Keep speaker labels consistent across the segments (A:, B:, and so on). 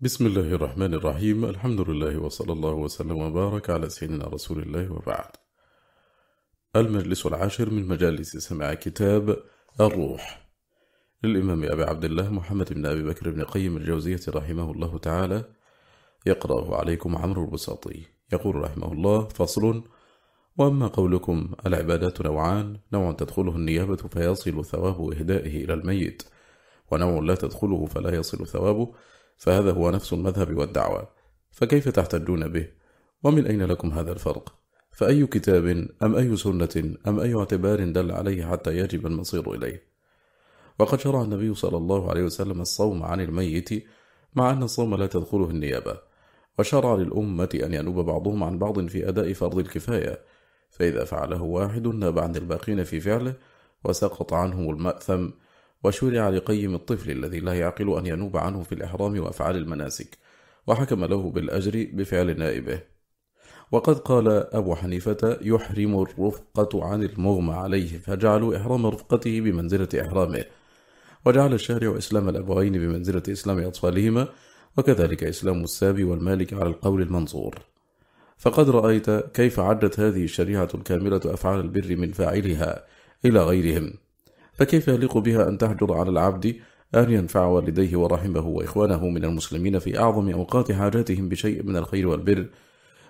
A: بسم الله الرحمن الرحيم الحمد لله وصلى الله وسلم وبارك على سيدنا رسول الله وبعد المجلس العاشر من مجالس سماع كتاب الروح للإمام أبي عبد الله محمد بن أبي بكر بن قيم الجوزية رحمه الله تعالى يقرأه عليكم عمرو البساطي يقول رحمه الله فصل وأما قولكم العبادات نوعان نوع تدخله النيابة فيصل ثواب إهدائه إلى الميت ونوع لا تدخله فلا يصل ثوابه فهذا هو نفس المذهب والدعوة فكيف تحتجون به ومن أين لكم هذا الفرق فأي كتاب أم أي سنة أم أي اعتبار دل عليه حتى يجب المصير إليه وقد شرع النبي صلى الله عليه وسلم الصوم عن الميت مع أن الصوم لا تدخله النيابة وشرع للأمة أن ينوب بعضهم عن بعض في أداء فرض الكفاية فإذا فعله واحد ناب عن الباقين في فعله وسقط عنهم المأثم وشرع لقيم الطفل الذي لا يعقل أن ينوب عنه في الإحرام وأفعال المناسك وحكم له بالأجر بفعل نائبه وقد قال أبو حنيفة يحرم الرفقة عن المغمى عليه فجعلوا إحرام رفقته بمنزلة إحرامه وجعل الشارع إسلام الأبوين بمنزلة إسلام أطفالهما وكذلك إسلام السابي والمالك على القول المنصور فقد رأيت كيف عدت هذه الشريعة الكاملة أفعال البر من فاعلها إلى غيرهم فكيف يليق بها أن تحجر على العبد أن ينفع والديه ورحمه وإخوانه من المسلمين في أعظم أوقات حاجاتهم بشيء من الخير والبر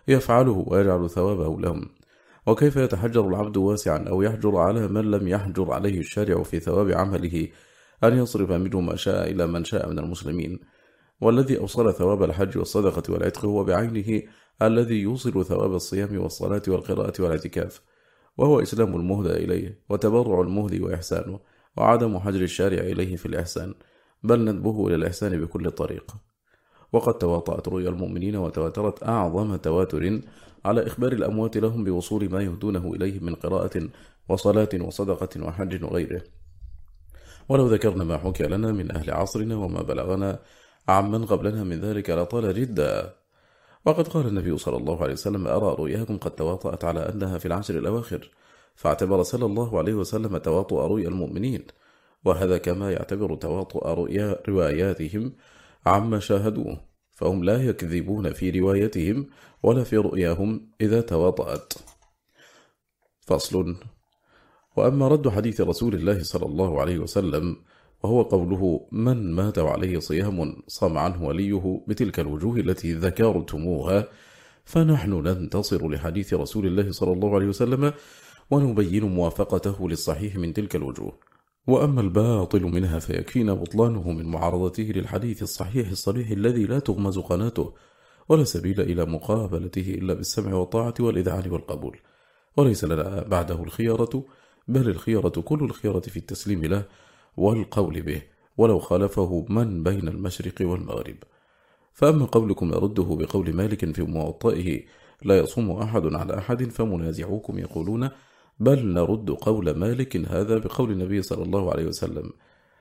A: يفعله ويجعل ثوابه لهم وكيف يتحجر العبد واسعا أو يحجر على من لم يحجر عليه الشارع في ثواب عمله أن يصرف منه ما شاء إلى من شاء من المسلمين والذي أوصل ثواب الحج والصدقة والعتق هو بعينه الذي يوصل ثواب الصيام والصلاة والقراءة والاعتكاف وهو إسلام المهدى إليه وتبرع المهدي وإحسانه وعدم حجر الشارع إليه في الإحسان بل ندبه إلى الإحسان بكل طريق وقد تواطأت رؤيا المؤمنين وتواترت أعظم تواتر على إخبار الأموات لهم بوصول ما يهدونه إليهم من قراءة وصلاة وصدقة وحج وغيره ولو ذكرنا ما حكى لنا من أهل عصرنا وما بلغنا عمن قبلنا من ذلك لطال جدا وقد قال النبي صلى الله عليه وسلم أرى رؤياكم قد تواطأت على أنها في العشر الأواخر فاعتبر صلى الله عليه وسلم تواطؤ رؤيا المؤمنين وهذا كما يعتبر تواطؤ رؤيا رواياتهم عما شاهدوه فهم لا يكذبون في روايتهم ولا في رؤياهم إذا تواطأت فصل وأما رد حديث رسول الله صلى الله عليه وسلم وهو قوله من مات وعليه صيام صام عنه وليه بتلك الوجوه التي ذكرتموها فنحن ننتصر لحديث رسول الله صلى الله عليه وسلم ونبين موافقته للصحيح من تلك الوجوه وأما الباطل منها فيكفينا بطلانه من معارضته للحديث الصحيح الصريح الذي لا تغمز قناته ولا سبيل إلى مقابلته إلا بالسمع والطاعة والإذعان والقبول وليس لنا بعده الخيارة بل الخيارة كل الخيارة في التسليم له والقول به ولو خالفه من بين المشرق والمغرب فأما قولكم أرده بقول مالك في موطئه لا يصم أحد على أحد فمنازعوكم يقولون بل نرد قول مالك هذا بقول النبي صلى الله عليه وسلم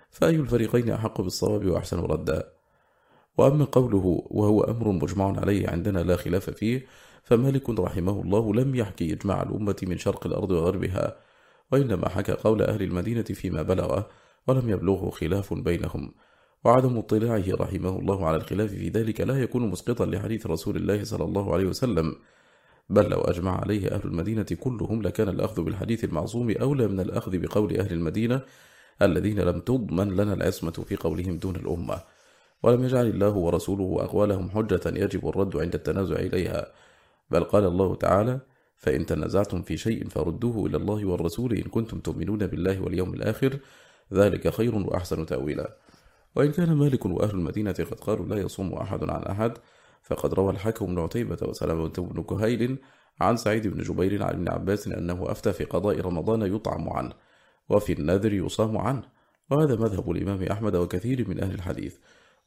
A: فأي الفريقين أحق بالصواب وأحسن ردا وأما قوله وهو أمر مجمع عليه عندنا لا خلاف فيه فمالك رحمه الله لم يحكي إجماع الأمة من شرق الأرض وغربها وإنما حكى قول أهل المدينة فيما بلغه ولم يبلغه خلاف بينهم وعدم اطلاعه رحمه الله على الخلاف في ذلك لا يكون مسقطا لحديث رسول الله صلى الله عليه وسلم بل لو أجمع عليه أهل المدينة كلهم لكان الأخذ بالحديث المعصوم أولى من الأخذ بقول أهل المدينة الذين لم تضمن لنا العصمة في قولهم دون الأمة ولم يجعل الله ورسوله أقوالهم حجة يجب الرد عند التنازع إليها بل قال الله تعالى فإن تنازعتم في شيء فردوه إلى الله والرسول إن كنتم تؤمنون بالله واليوم الآخر ذلك خير وأحسن تأويلا وإن كان مالك وأهل المدينة قد قالوا لا يصوم أحد عن أحد فقد روى الحكم بن عتيبة وسلامة بن كهيل عن سعيد بن جبير عن ابن عباس أنه أفتى في قضاء رمضان يطعم عنه وفي النذر يصام عنه وهذا مذهب الإمام أحمد وكثير من أهل الحديث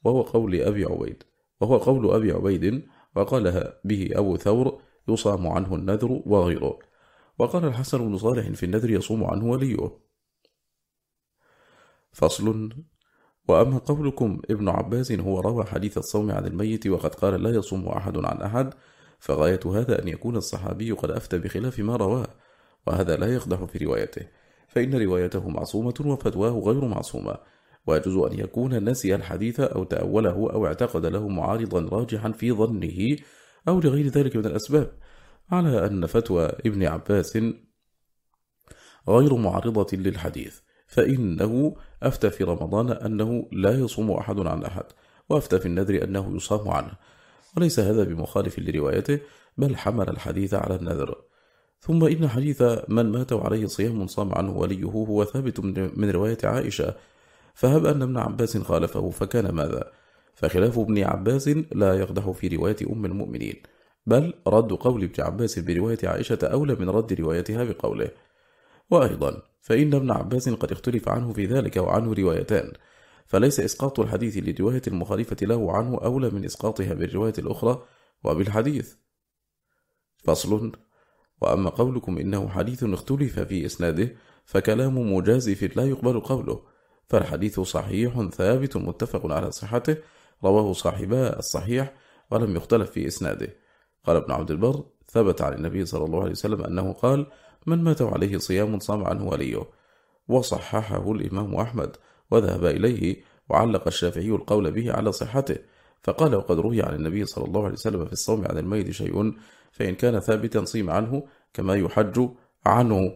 A: وهو قول أبي عبيد وهو قول أبي عبيد وقالها به أبو ثور يصام عنه النذر وغيره وقال الحسن بن صالح في النذر يصوم عنه وليه فصل وأما قولكم ابن عباس هو روى حديث الصوم عن الميت وقد قال لا يصوم أحد عن أحد فغاية هذا أن يكون الصحابي قد أفتى بخلاف ما رواه وهذا لا يقدح في روايته فإن روايته معصومة وفتواه غير معصومة ويجوز أن يكون نسي الحديث أو تأوله أو اعتقد له معارضا راجحا في ظنه أو لغير ذلك من الأسباب على أن فتوى ابن عباس غير معارضة للحديث فإنه أفتى في رمضان أنه لا يصوم أحد عن أحد وأفتى في النذر أنه يصام عنه وليس هذا بمخالف لروايته بل حمل الحديث على النذر ثم إن حديث من مات وعليه صيام صام عنه وليه هو ثابت من رواية عائشة فهب أن ابن عباس خالفه فكان ماذا؟ فخلاف ابن عباس لا يقدح في رواية أم المؤمنين بل رد قول ابن عباس برواية عائشة أولى من رد روايتها بقوله وأيضا فإن ابن عباس قد اختلف عنه في ذلك وعنه روايتان فليس إسقاط الحديث لدواية المخالفة له عنه أولى من إسقاطها بالرواية الأخرى وبالحديث فصل وأما قولكم إنه حديث اختلف في إسناده فكلام مجازف لا يقبل قوله فالحديث صحيح ثابت متفق على صحته رواه صاحبا الصحيح ولم يختلف في إسناده قال ابن عبد البر ثبت عن النبي صلى الله عليه وسلم أنه قال من مات عليه صيام صام عنه وليه وصححه الإمام أحمد وذهب إليه وعلق الشافعي القول به على صحته فقال وقد روي عن النبي صلى الله عليه وسلم في الصوم عن الميت شيء فإن كان ثابتا صيم عنه كما يحج عنه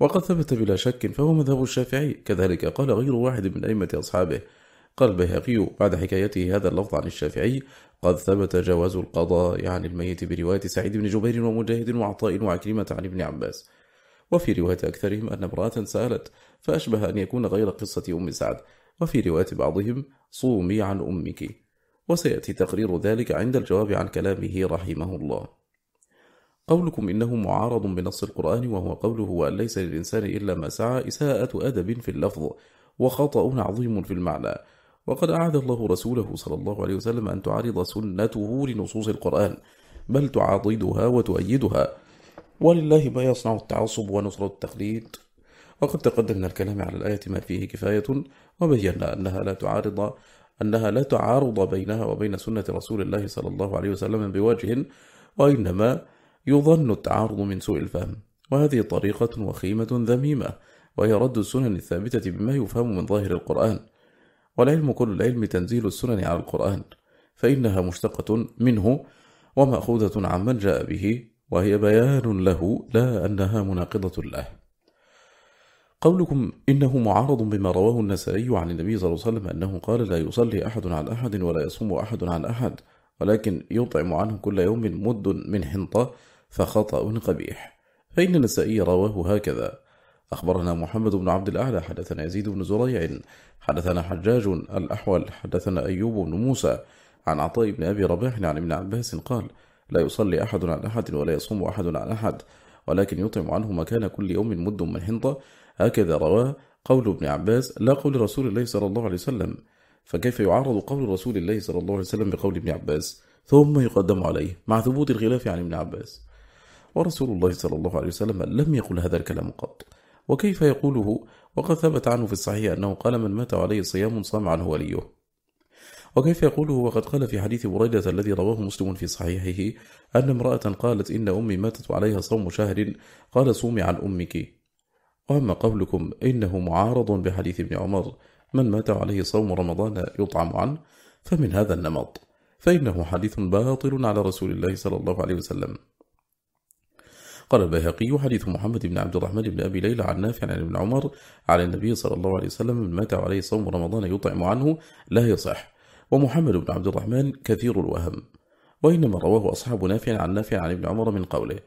A: وقد ثبت بلا شك فهو مذهب الشافعي كذلك قال غير واحد من أئمة أصحابه قال البيهقي بعد حكايته هذا اللفظ عن الشافعي قد ثبت جواز القضاء عن الميت برواية سعيد بن جبير ومجاهد وعطاء وعكرمة عن ابن عباس وفي رواية أكثرهم أن امرأة سألت فأشبه أن يكون غير قصة أم سعد وفي رواية بعضهم صومي عن أمك وسيأتي تقرير ذلك عند الجواب عن كلامه رحمه الله قولكم إنه معارض بنص القرآن وهو قوله وأن ليس للإنسان إلا ما سعى إساءة أدب في اللفظ وخطأ عظيم في المعنى وقد أعاد الله رسوله صلى الله عليه وسلم أن تعارض سنته لنصوص القرآن بل تعاضدها وتؤيدها ولله ما يصنع التعصب ونصر التقليد وقد تقدمنا الكلام على الآية ما فيه كفاية وبينا أنها لا تعارض أنها لا تعارض بينها وبين سنة رسول الله صلى الله عليه وسلم بوجه وإنما يظن التعارض من سوء الفهم وهذه طريقة وخيمة ذميمة وهي رد السنن الثابتة بما يفهم من ظاهر القرآن والعلم كل العلم تنزيل السنن على القرآن فإنها مشتقة منه ومأخوذة عمن جاء به وهي بيان له لا أنها مناقضة له قولكم إنه معارض بما رواه النسائي عن النبي صلى الله عليه وسلم أنه قال لا يصلي أحد على أحد ولا يصوم أحد عن أحد ولكن يطعم عنه كل يوم مد من حنطة فخطأ قبيح فإن النسائي رواه هكذا أخبرنا محمد بن عبد الأعلى حدثنا يزيد بن زريع حدثنا حجاج الأحول حدثنا أيوب بن موسى عن عطاء بن أبي رباح عن ابن عباس قال لا يصلي أحد عن أحد ولا يصوم أحد عن أحد ولكن يطعم عنه مكان كل يوم مد من حنطة هكذا رواه قول ابن عباس لا قول رسول الله صلى الله عليه وسلم فكيف يعرض قول رسول الله صلى الله عليه وسلم بقول ابن عباس ثم يقدم عليه مع ثبوت الخلاف عن ابن عباس ورسول الله صلى الله عليه وسلم لم يقل هذا الكلام قط وكيف يقوله وقد ثبت عنه في الصحيح أنه قال من مات عليه صيام صام عنه وليه وكيف يقوله وقد قال في حديث بريدة الذي رواه مسلم في صحيحه أن امرأة قالت إن أمي ماتت عليها صوم شهر قال صومي عن أمك وأما قولكم إنه معارض بحديث ابن عمر من مات عليه صوم رمضان يطعم عنه فمن هذا النمط فإنه حديث باطل على رسول الله صلى الله عليه وسلم قال البيهقي حديث محمد بن عبد الرحمن بن أبي ليلى عن نافع عن ابن عمر على النبي صلى الله عليه وسلم من مات عليه صوم رمضان يطعم عنه لا يصح ومحمد بن عبد الرحمن كثير الوهم وإنما رواه أصحاب نافع عن نافع عن ابن عمر من قوله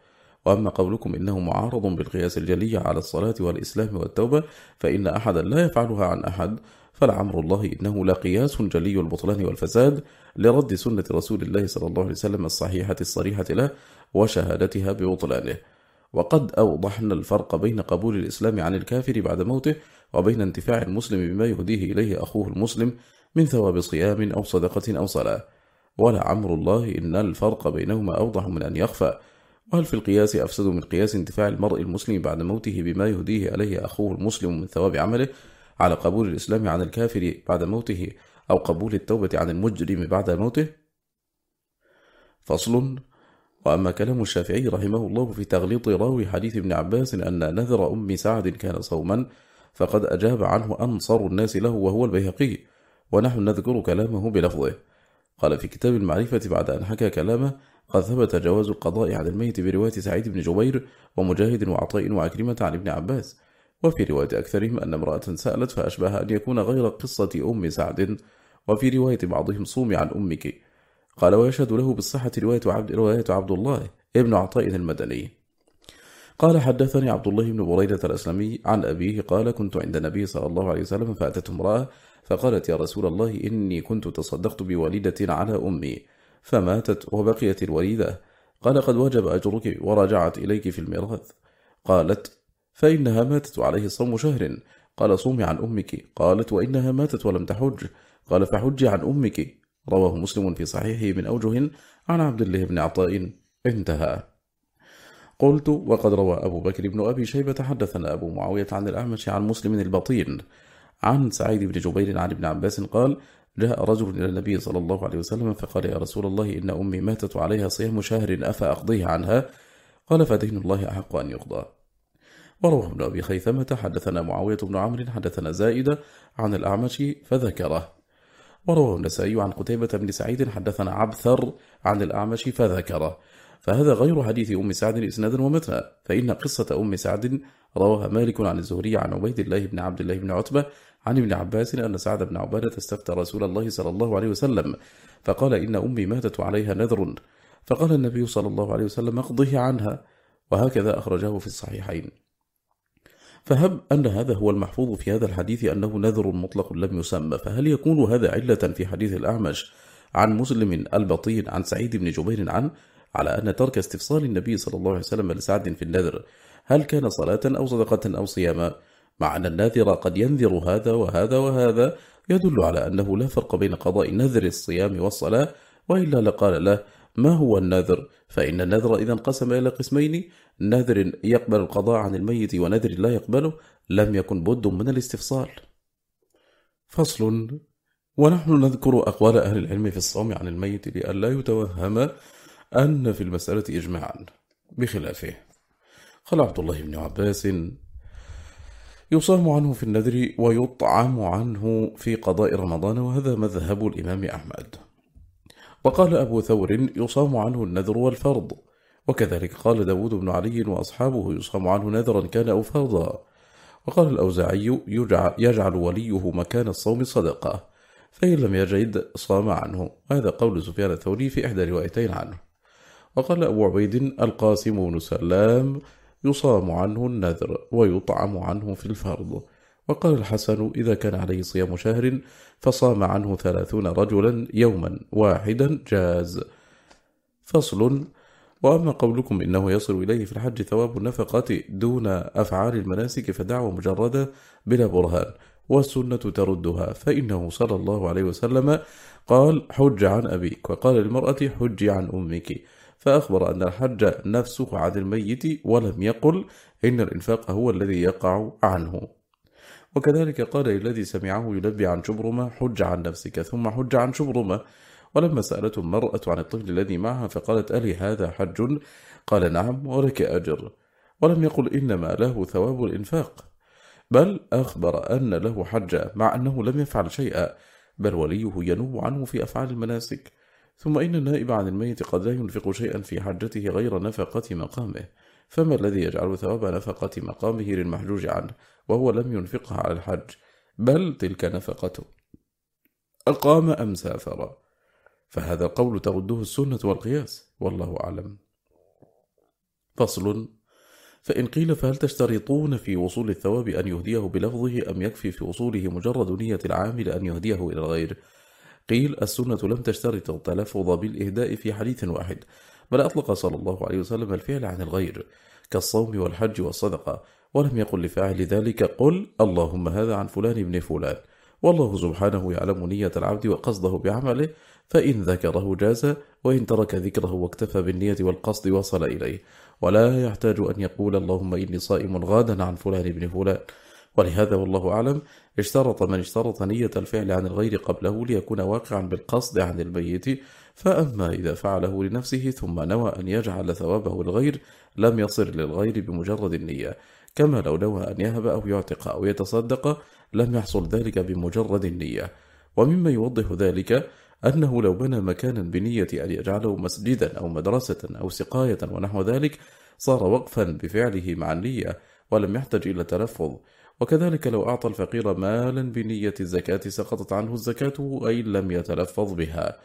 A: وأما قولكم إنه معارض بالقياس الجلي على الصلاة والإسلام والتوبة فإن أحدا لا يفعلها عن أحد فلعمر الله إنه لا قياس جلي البطلان والفساد لرد سنة رسول الله صلى الله عليه وسلم الصحيحة الصريحة له وشهادتها ببطلانه وقد أوضحنا الفرق بين قبول الإسلام عن الكافر بعد موته وبين انتفاع المسلم بما يهديه إليه أخوه المسلم من ثواب صيام أو صدقة أو صلاة ولعمر الله إن الفرق بينهما أوضح من أن يخفى وهل في القياس أفسد من قياس انتفاع المرء المسلم بعد موته بما يهديه عليه أخوه المسلم من ثواب عمله على قبول الإسلام عن الكافر بعد موته أو قبول التوبة عن المجرم بعد موته؟ فصل وأما كلام الشافعي رحمه الله في تغليط راوي حديث ابن عباس أن نذر أم سعد كان صوما فقد أجاب عنه أنصر الناس له وهو البيهقي ونحن نذكر كلامه بلفظه قال في كتاب المعرفة بعد أن حكى كلامه قد ثبت جواز القضاء على الميت برواية سعيد بن جبير ومجاهد وعطاء وعكرمة عن ابن عباس وفي رواية أكثرهم أن امرأة سألت فأشبه أن يكون غير قصة أم سعد وفي رواية بعضهم صوم عن أمك قال ويشهد له بالصحة رواية عبد, رواية عبد الله ابن عطاء المدني قال حدثني عبد الله بن بريدة الأسلمي عن أبيه قال كنت عند النبي صلى الله عليه وسلم فأتت امرأة فقالت يا رسول الله إني كنت تصدقت بوالدة على أمي فماتت وبقيت الوليدة قال قد وجب أجرك ورجعت إليك في الميراث قالت فإنها ماتت عليه صوم شهر قال صومي عن أمك قالت وإنها ماتت ولم تحج قال فحج عن أمك رواه مسلم في صحيحه من أوجه عن عبد الله بن عطاء انتهى قلت وقد روى أبو بكر بن أبي شيبة حدثنا أبو معاوية عن الأعمش عن مسلم البطين عن سعيد بن جبير عن ابن عباس قال جاء رجل إلى النبي صلى الله عليه وسلم فقال يا رسول الله إن أمي ماتت عليها صيام شهر أفأقضيه عنها قال فدين الله أحق أن يقضى وروى ابن أبي خيثمة حدثنا معاوية بن عمرو حدثنا زائدة عن الأعمش فذكره وروه النسائي عن قتيبة بن سعيد حدثنا عبثر عن الأعمش فذكره فهذا غير حديث أم سعد إسنادا ومتنى فإن قصة أم سعد رواها مالك عن الزهري عن عبيد الله بن عبد الله بن عتبة عن ابن عباس أن سعد بن عبادة استفتى رسول الله صلى الله عليه وسلم فقال إن أمي ماتت عليها نذر فقال النبي صلى الله عليه وسلم اقضه عنها وهكذا أخرجه في الصحيحين فهم أن هذا هو المحفوظ في هذا الحديث أنه نذر مطلق لم يسمى فهل يكون هذا علة في حديث الأعمش عن مسلم البطين عن سعيد بن جبير عن على أن ترك استفصال النبي صلى الله عليه وسلم لسعد في النذر هل كان صلاة أو صدقة أو صياما مع أن الناذر قد ينذر هذا وهذا وهذا يدل على أنه لا فرق بين قضاء نذر الصيام والصلاة وإلا لقال له ما هو النذر فإن النذر إذا انقسم إلى قسمين نذر يقبل القضاء عن الميت ونذر لا يقبله لم يكن بد من الاستفصال فصل ونحن نذكر أقوال أهل العلم في الصوم عن الميت لئلا يتوهم أن في المسألة إجماعا بخلافه قال عبد الله بن عباس يصام عنه في النذر ويطعم عنه في قضاء رمضان وهذا مذهب الإمام أحمد وقال أبو ثور يصام عنه النذر والفرض وكذلك قال داود بن علي وأصحابه يصحم عنه نذرا كان أو فرضا وقال الأوزعي يجعل وليه مكان الصوم صدقة فإن لم يجد صام عنه هذا قول سفيان الثوري في إحدى روايتين عنه وقال أبو عبيد القاسم بن سلام يصام عنه النذر ويطعم عنه في الفرض وقال الحسن إذا كان عليه صيام شهر فصام عنه ثلاثون رجلا يوما واحدا جاز فصل وأما قولكم إنه يصل إليه في الحج ثواب النفقة دون أفعال المناسك فدعوة مجردة بلا برهان والسنة تردها فإنه صلى الله عليه وسلم قال حج عن أبيك وقال للمرأة حج عن أمك فأخبر أن الحج نفسه عن الميت ولم يقل إن الإنفاق هو الذي يقع عنه وكذلك قال الذي سمعه يلبي عن شبرمة حج عن نفسك ثم حج عن شبرمة ولما سألته المرأة عن الطفل الذي معها فقالت ألي هذا حج قال نعم ولك أجر ولم يقل إنما له ثواب الإنفاق بل أخبر أن له حج مع أنه لم يفعل شيئا بل وليه ينوب عنه في أفعال المناسك ثم إن النائب عن الميت قد لا ينفق شيئا في حجته غير نفقة مقامه فما الذي يجعل ثواب نفقة مقامه للمحجوج عنه وهو لم ينفقها على الحج بل تلك نفقته أقام أم سافر فهذا القول ترده السنة والقياس والله أعلم فصل فإن قيل فهل تشترطون في وصول الثواب أن يهديه بلفظه أم يكفي في وصوله مجرد نية العامل أن يهديه إلى الغير قيل السنة لم تشترط التلفظ بالإهداء في حديث واحد بل أطلق صلى الله عليه وسلم الفعل عن الغير كالصوم والحج والصدقة ولم يقل لفاعل ذلك قل اللهم هذا عن فلان ابن فلان والله سبحانه يعلم نية العبد وقصده بعمله فإن ذكره جاز وإن ترك ذكره واكتفى بالنية والقصد وصل إليه ولا يحتاج أن يقول اللهم إني صائم غادا عن فلان بن فلان ولهذا والله أعلم اشترط من اشترط نية الفعل عن الغير قبله ليكون واقعا بالقصد عن الميت فأما إذا فعله لنفسه ثم نوى أن يجعل ثوابه الغير لم يصر للغير بمجرد النية كما لو نوى أن يهب أو يعتق أو يتصدق لم يحصل ذلك بمجرد النية ومما يوضح ذلك أنه لو بنى مكانا بنية أن يجعله مسجدا أو مدرسة أو سقاية ونحو ذلك صار وقفا بفعله مع النية ولم يحتج إلى تلفظ وكذلك لو أعطى الفقير مالا بنية الزكاة سقطت عنه الزكاة أي لم يتلفظ بها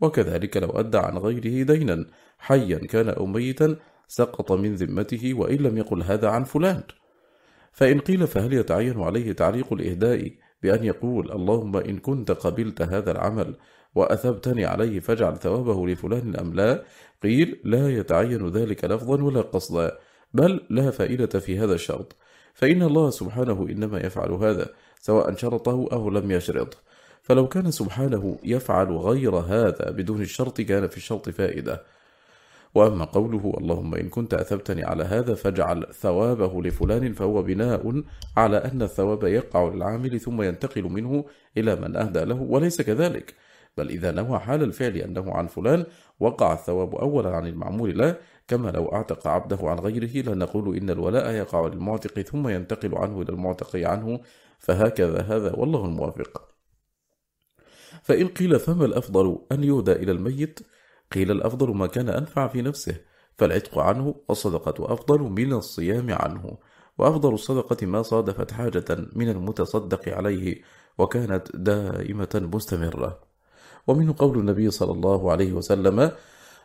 A: وكذلك لو أدى عن غيره دينا حيا كان أو ميتا سقط من ذمته وإن لم يقل هذا عن فلان فإن قيل فهل يتعين عليه تعليق الإهداء بأن يقول اللهم إن كنت قبلت هذا العمل وأثبتني عليه فاجعل ثوابه لفلان أم لا قيل لا يتعين ذلك لفظا ولا قصدا بل لا فائدة في هذا الشرط فإن الله سبحانه إنما يفعل هذا سواء شرطه أو لم يشرطه فلو كان سبحانه يفعل غير هذا بدون الشرط كان في الشرط فائدة وأما قوله اللهم إن كنت أثبتني على هذا فاجعل ثوابه لفلان فهو بناء على أن الثواب يقع للعامل ثم ينتقل منه إلى من أهدى له وليس كذلك بل إذا نوى حال الفعل أنه عن فلان وقع الثواب أولا عن المعمول له كما لو أعتق عبده عن غيره لنقول إن الولاء يقع للمعتق ثم ينتقل عنه إلى المعتق عنه فهكذا هذا والله الموافق فإن قيل فما الأفضل أن يهدى إلى الميت قيل الأفضل ما كان أنفع في نفسه فالعتق عنه والصدقة أفضل من الصيام عنه وأفضل الصدقة ما صادفت حاجة من المتصدق عليه وكانت دائمة مستمرة ومنه قول النبي صلى الله عليه وسلم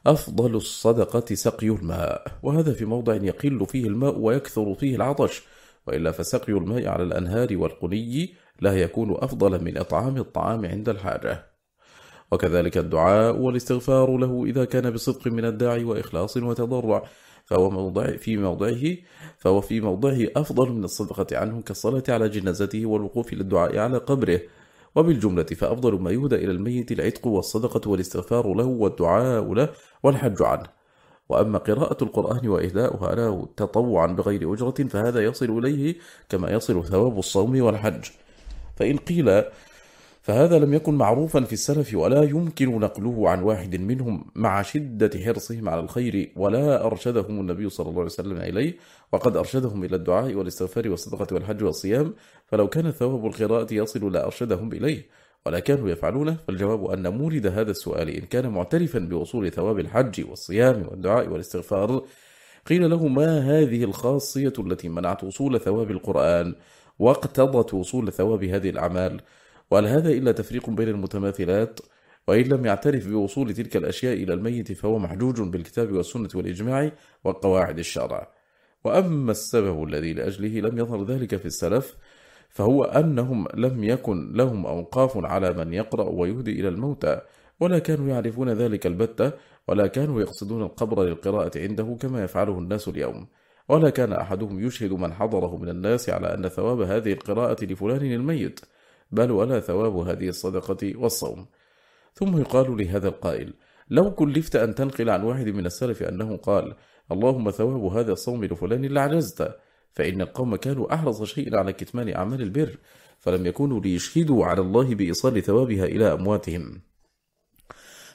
A: أفضل الصدقة سقي الماء وهذا في موضع يقل فيه الماء ويكثر فيه العطش وإلا فسقي الماء على الأنهار والقني لا يكون أفضل من إطعام الطعام عند الحاجة وكذلك الدعاء والاستغفار له إذا كان بصدق من الداعي وإخلاص وتضرع فهو موضع في موضعه فهو في موضعه أفضل من الصدقة عنه كالصلاة على جنازته والوقوف للدعاء على قبره وبالجملة فأفضل ما يهدى إلى الميت العتق والصدقة والاستغفار له والدعاء له والحج عنه وأما قراءة القرآن وإهداؤها له تطوعا بغير أجرة فهذا يصل إليه كما يصل ثواب الصوم والحج فإن قيل فهذا لم يكن معروفا في السلف ولا يمكن نقله عن واحد منهم مع شدة حرصهم على الخير ولا أرشدهم النبي صلى الله عليه وسلم إليه وقد أرشدهم إلى الدعاء والاستغفار والصدقة والحج والصيام فلو كان ثواب القراءة يصل لأرشدهم إليه ولا كانوا يفعلونه فالجواب أن مورد هذا السؤال إن كان معترفا بوصول ثواب الحج والصيام والدعاء والاستغفار قيل له ما هذه الخاصية التي منعت وصول ثواب القرآن واقتضت وصول ثواب هذه الأعمال؟ وهل هذا إلا تفريق بين المتماثلات؟ وإن لم يعترف بوصول تلك الأشياء إلى الميت فهو محجوج بالكتاب والسنة والإجماع وقواعد الشرع وأما السبب الذي لأجله لم يظهر ذلك في السلف فهو أنهم لم يكن لهم أوقاف على من يقرأ ويهدي إلى الموتى ولا كانوا يعرفون ذلك البتة ولا كانوا يقصدون القبر للقراءة عنده كما يفعله الناس اليوم ولا كان أحدهم يشهد من حضره من الناس على أن ثواب هذه القراءة لفلان الميت بل ولا ثواب هذه الصدقة والصوم ثم يقال لهذا القائل لو كلفت أن تنقل عن واحد من السلف أنه قال اللهم ثواب هذا الصوم لفلان لعجزت فإن القوم كانوا أحرص شيء على كتمان أعمال البر فلم يكونوا ليشهدوا على الله بإيصال ثوابها إلى أمواتهم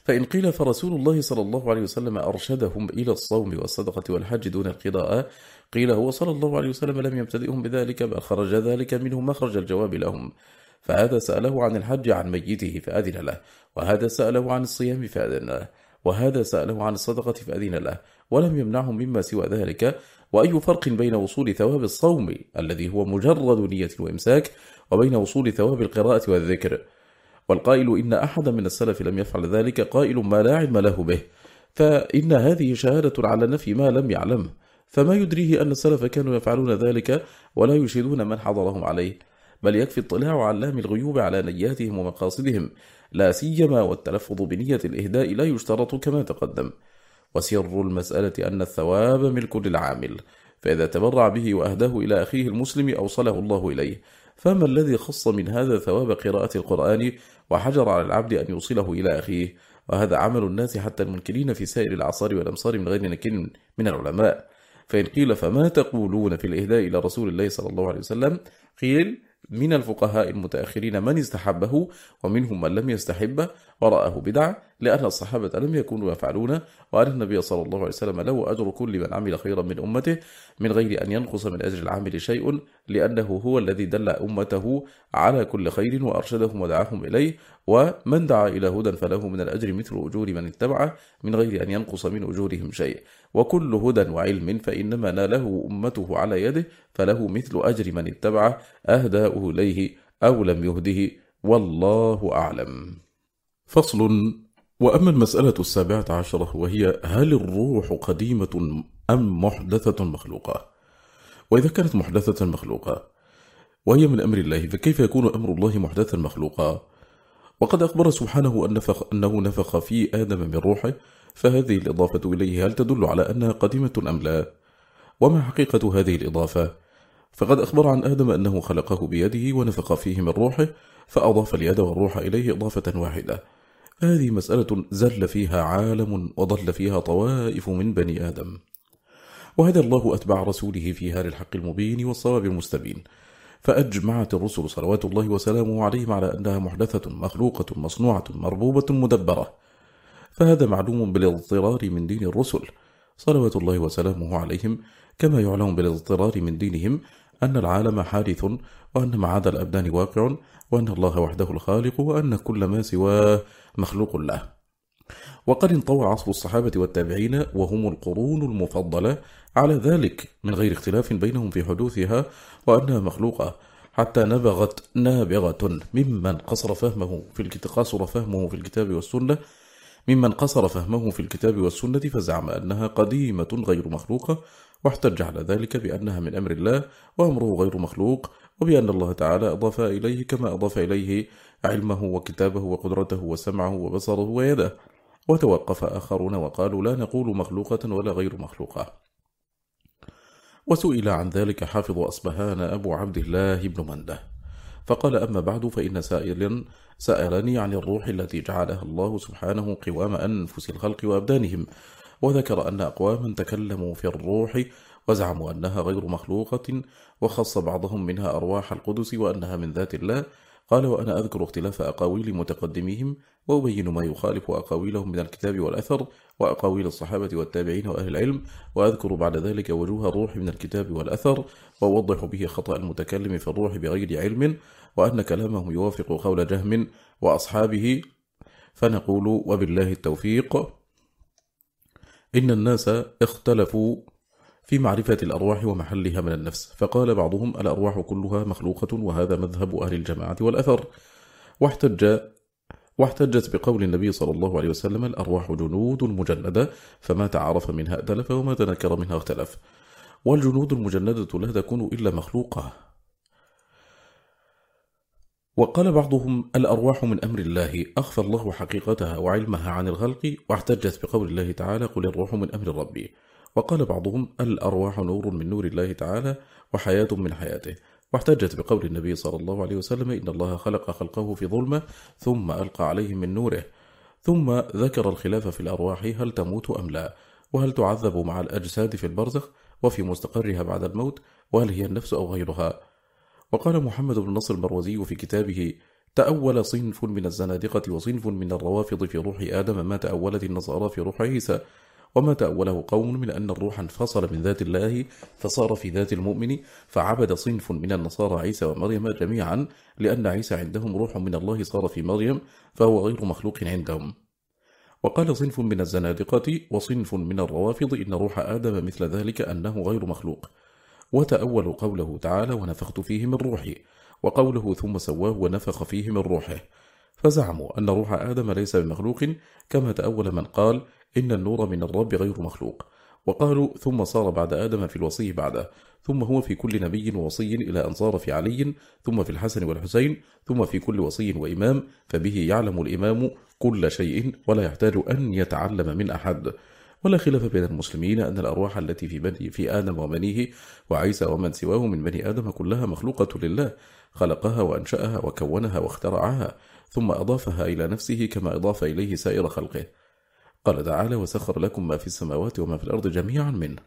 A: فإن قيل فرسول الله صلى الله عليه وسلم أرشدهم إلى الصوم والصدقة والحج دون القضاء قيل هو صلى الله عليه وسلم لم يبتدئهم بذلك بل خرج ذلك منه مخرج الجواب لهم فهذا سأله عن الحج عن ميته فأذن له وهذا سأله عن الصيام فأذن له وهذا سأله عن الصدقة فأذن له ولم يمنعهم مما سوى ذلك وأي فرق بين وصول ثواب الصوم الذي هو مجرد نية وإمساك وبين وصول ثواب القراءة والذكر والقائل إن أحد من السلف لم يفعل ذلك قائل ما لا علم له به فإن هذه شهادة على نفي ما لم يعلمه فما يدريه أن السلف كانوا يفعلون ذلك ولا يشهدون من حضرهم عليه بل يكفي اطلاع علام الغيوب على نياتهم ومقاصدهم لا سيما والتلفظ بنية الإهداء لا يشترط كما تقدم وسر المسألة أن الثواب ملك للعامل فإذا تبرع به وأهداه إلى أخيه المسلم أوصله الله إليه فما الذي خص من هذا ثواب قراءة القرآن وحجر على العبد أن يوصله إلى أخيه وهذا عمل الناس حتى المنكرين في سائر العصار والأمصار من غير نكر من العلماء فإن قيل فما تقولون في الإهداء إلى رسول الله صلى الله عليه وسلم قيل من الفقهاء المتأخرين من استحبه ومنهم من لم يستحبه ورآه بدعة لأن الصحابة لم يكونوا يفعلون وأن النبي صلى الله عليه وسلم له أجر كل من عمل خيرا من أمته من غير أن ينقص من أجر العامل شيء لأنه هو الذي دل أمته على كل خير وأرشدهم ودعاهم إليه ومن دعا إلى هدى فله من الأجر مثل أجور من اتبعه من غير أن ينقص من أجورهم شيء وكل هدى وعلم فإنما ناله أمته على يده فله مثل أجر من اتبعه أهداؤه إليه أو لم يهده والله أعلم فصل وأما المسألة السابعة عشرة وهي هل الروح قديمة أم محدثة مخلوقة وإذا كانت محدثة مخلوقة وهي من أمر الله فكيف يكون أمر الله محدثا مخلوقا وقد أخبر سبحانه أن نفخ أنه نفخ في آدم من روحه فهذه الإضافة إليه هل تدل على أنها قديمة أم لا وما حقيقة هذه الإضافة فقد أخبر عن آدم أنه خلقه بيده ونفخ فيه من روحه فأضاف اليد والروح إليه إضافة واحدة هذه مسألة زل فيها عالم وضل فيها طوائف من بني آدم وهذا الله أتبع رسوله فيها للحق المبين والصواب المستبين فأجمعت الرسل صلوات الله وسلامه عليهم على أنها محدثة مخلوقة مصنوعة مربوبة مدبرة فهذا معلوم بالاضطرار من دين الرسل صلوات الله وسلامه عليهم كما يعلم بالاضطرار من دينهم أن العالم حادث وأن معاد الأبدان واقع وأن الله وحده الخالق وأن كل ما سواه مخلوق له وقد انطوى عصر الصحابة والتابعين وهم القرون المفضلة على ذلك من غير اختلاف بينهم في حدوثها وأنها مخلوقة حتى نبغت نابغة ممن قصر فهمه في الكتاب قصر فهمه في الكتاب والسنة ممن قصر فهمه في الكتاب والسنة فزعم أنها قديمة غير مخلوقة واحتج على ذلك بأنها من أمر الله وأمره غير مخلوق وبأن الله تعالى أضاف إليه كما أضاف إليه علمه وكتابه وقدرته وسمعه وبصره ويده وتوقف آخرون وقالوا لا نقول مخلوقة ولا غير مخلوقة وسئل عن ذلك حافظ أصبهان أبو عبد الله بن منده فقال أما بعد فإن سائل سألني عن الروح التي جعلها الله سبحانه قوام أنفس الخلق وأبدانهم وذكر أن أقواما تكلموا في الروح وزعموا أنها غير مخلوقة وخص بعضهم منها أرواح القدس وأنها من ذات الله قال وأنا أذكر اختلاف أقاويل متقدميهم وأبين ما يخالف أقاويلهم من الكتاب والأثر وأقاويل الصحابة والتابعين وأهل العلم وأذكر بعد ذلك وجوه الروح من الكتاب والأثر وأوضح به خطأ المتكلم في الروح بغير علم وأن كلامهم يوافق قول جهم وأصحابه فنقول وبالله التوفيق إن الناس اختلفوا في معرفة الأرواح ومحلها من النفس فقال بعضهم الأرواح كلها مخلوقة وهذا مذهب أهل الجماعة والأثر واحتج واحتجت بقول النبي صلى الله عليه وسلم الأرواح جنود مجندة فما تعرف منها أدلف وما تنكر منها اختلف والجنود المجندة لا تكون إلا مخلوقة وقال بعضهم الأرواح من أمر الله أخفى الله حقيقتها وعلمها عن الخلق واحتجت بقول الله تعالى قل الروح من أمر ربي وقال بعضهم الأرواح نور من نور الله تعالى وحياة من حياته واحتجت بقول النبي صلى الله عليه وسلم إن الله خلق خلقه في ظلمة ثم ألقى عليهم من نوره ثم ذكر الخلاف في الأرواح هل تموت أم لا وهل تعذب مع الأجساد في البرزخ وفي مستقرها بعد الموت وهل هي النفس أو غيرها وقال محمد بن نصر المروزي في كتابه تأول صنف من الزنادقة وصنف من الروافض في روح آدم ما تأولت النصارى في روح عيسى وما تأوله قوم من أن الروح انفصل من ذات الله فصار في ذات المؤمن فعبد صنف من النصارى عيسى ومريم جميعا لأن عيسى عندهم روح من الله صار في مريم فهو غير مخلوق عندهم وقال صنف من الزنادقة وصنف من الروافض إن روح آدم مثل ذلك أنه غير مخلوق وتأول قوله تعالى ونفخت فيه من روحي وقوله ثم سواه ونفخ فيه من روحه فزعموا أن روح آدم ليس بمخلوق كما تأول من قال إن النور من الرب غير مخلوق وقالوا ثم صار بعد آدم في الوصي بعده ثم هو في كل نبي وصي إلى أن صار في علي ثم في الحسن والحسين ثم في كل وصي وإمام فبه يعلم الإمام كل شيء ولا يحتاج أن يتعلم من أحد ولا خلاف بين المسلمين أن الأرواح التي في, بني في آدم وبنيه وعيسى ومن سواه من بني آدم كلها مخلوقة لله خلقها وأنشأها وكونها واخترعها ثم أضافها إلى نفسه كما أضاف إليه سائر خلقه قال تعالى وسخر لكم ما في السماوات وما في الأرض جميعا منه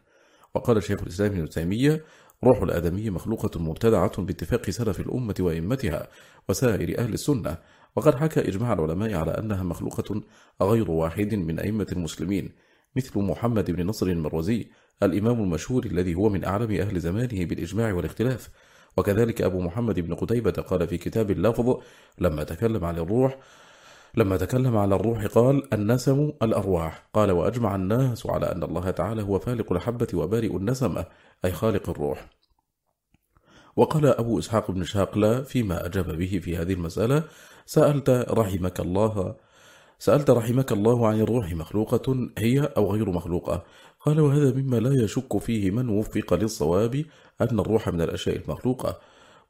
A: وقال شيخ الإسلام ابن تيمية روح الآدمية مخلوقة مبتدعة باتفاق سلف الأمة وإمتها وسائر أهل السنة وقد حكى إجماع العلماء على أنها مخلوقة غير واحد من أئمة المسلمين مثل محمد بن نصر المروزي الإمام المشهور الذي هو من أعلم أهل زمانه بالإجماع والاختلاف وكذلك أبو محمد بن قتيبة قال في كتاب اللفظ لما تكلم عن الروح لما تكلم على الروح قال النسم الأرواح قال وأجمع الناس على أن الله تعالى هو فالق الحبة وبارئ النسمة أي خالق الروح وقال أبو إسحاق بن شاقلا فيما أجاب به في هذه المسألة سألت رحمك الله سألت رحمك الله عن الروح مخلوقة هي أو غير مخلوقة قال وهذا مما لا يشك فيه من وفق للصواب أن الروح من الأشياء المخلوقة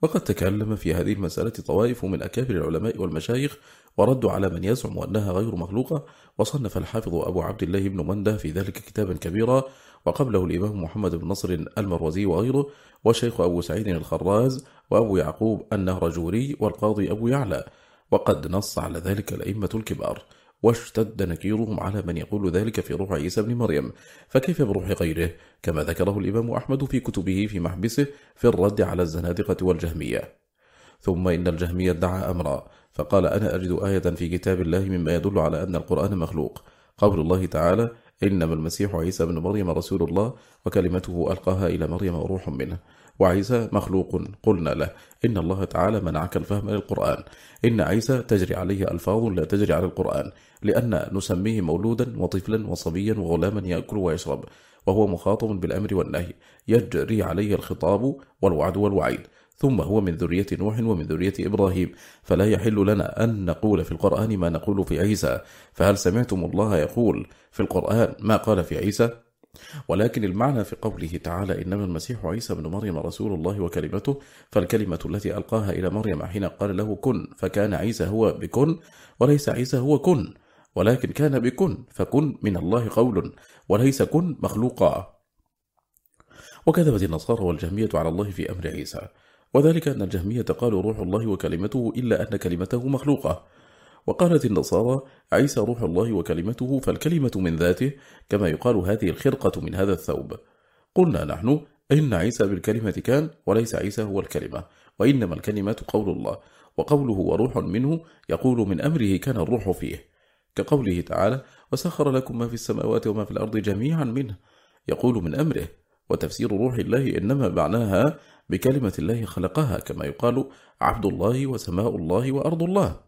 A: وقد تكلم في هذه المسألة طوائف من أكابر العلماء والمشايخ وردوا على من يزعم أنها غير مخلوقة وصنف الحافظ أبو عبد الله بن منده في ذلك كتابا كبيرا وقبله الإمام محمد بن نصر المروزي وغيره والشيخ أبو سعيد الخراز وأبو يعقوب النهرجوري والقاضي أبو يعلى وقد نص على ذلك الأئمة الكبار واشتد نكيرهم على من يقول ذلك في روح عيسى بن مريم فكيف بروح غيره كما ذكره الإمام أحمد في كتبه في محبسه في الرد على الزنادقة والجهمية ثم إن الجهمية ادعى أمرا فقال أنا أجد آية في كتاب الله مما يدل على أن القرآن مخلوق قول الله تعالى إنما المسيح عيسى بن مريم رسول الله وكلمته ألقاها إلى مريم وروح منه وعيسى مخلوق قلنا له إن الله تعالى منعك الفهم للقرآن إن عيسى تجري عليه ألفاظ لا تجري على القرآن لأن نسميه مولودا وطفلا وصبيا وغلاما يأكل ويشرب وهو مخاطب بالأمر والنهي يجري عليه الخطاب والوعد والوعيد ثم هو من ذرية نوح ومن ذرية إبراهيم فلا يحل لنا أن نقول في القرآن ما نقول في عيسى فهل سمعتم الله يقول في القرآن ما قال في عيسى ولكن المعنى في قوله تعالى إنما المسيح عيسى بن مريم رسول الله وكلمته فالكلمة التي ألقاها إلى مريم حين قال له كن فكان عيسى هو بكن وليس عيسى هو كن ولكن كان بكن فكن من الله قول وليس كن مخلوقا وكذبت النصارى والجهمية على الله في أمر عيسى وذلك أن الجهمية قالوا روح الله وكلمته إلا أن كلمته مخلوقة وقالت النصارى عيسى روح الله وكلمته فالكلمة من ذاته كما يقال هذه الخرقة من هذا الثوب قلنا نحن إن عيسى بالكلمة كان وليس عيسى هو الكلمة وإنما الكلمة قول الله وقوله وروح منه يقول من أمره كان الروح فيه كقوله تعالى وسخر لكم ما في السماوات وما في الأرض جميعا منه يقول من أمره وتفسير روح الله إنما معناها بكلمة الله خلقها كما يقال عبد الله وسماء الله وأرض الله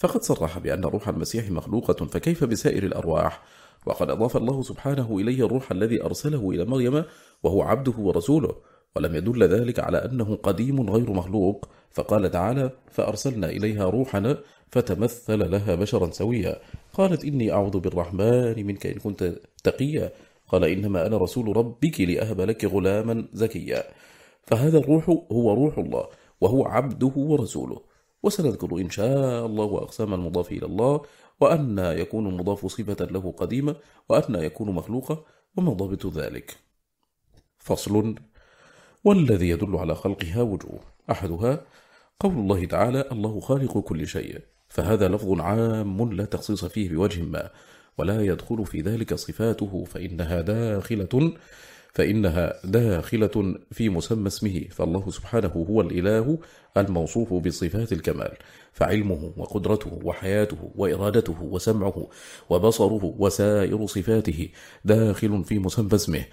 A: فقد صرح بأن روح المسيح مخلوقة فكيف بسائر الأرواح وقد أضاف الله سبحانه إليه الروح الذي أرسله إلى مريم وهو عبده ورسوله ولم يدل ذلك على أنه قديم غير مخلوق فقال تعالى فأرسلنا إليها روحنا فتمثل لها بشرا سويا قالت إني أعوذ بالرحمن منك إن كنت تقيا قال إنما أنا رسول ربك لأهب لك غلاما زكيا فهذا الروح هو روح الله وهو عبده ورسوله وسنذكر إن شاء الله أقسام المضاف إلى الله وأن يكون المضاف صفة له قديمة وأن يكون مخلوقة وما ضابط ذلك فصل والذي يدل على خلقها وجوه أحدها قول الله تعالى الله خالق كل شيء فهذا لفظ عام لا تخصيص فيه بوجه ما ولا يدخل في ذلك صفاته فإنها داخلة فإنها داخلة في مسمى اسمه فالله سبحانه هو الإله الموصوف بصفات الكمال فعلمه وقدرته وحياته وإرادته وسمعه وبصره وسائر صفاته داخل في مسمى اسمه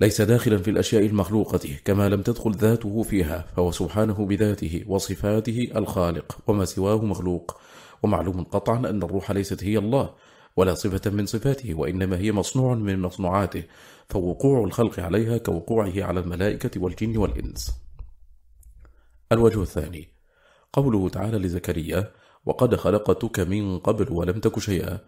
A: ليس داخلا في الأشياء المخلوقة كما لم تدخل ذاته فيها فهو سبحانه بذاته وصفاته الخالق وما سواه مخلوق ومعلوم قطعا أن الروح ليست هي الله ولا صفة من صفاته وإنما هي مصنوع من مصنوعاته فوقوع الخلق عليها كوقوعه على الملائكة والجن والإنس الوجه الثاني قوله تعالى لزكريا وقد خلقتك من قبل ولم تك شيئا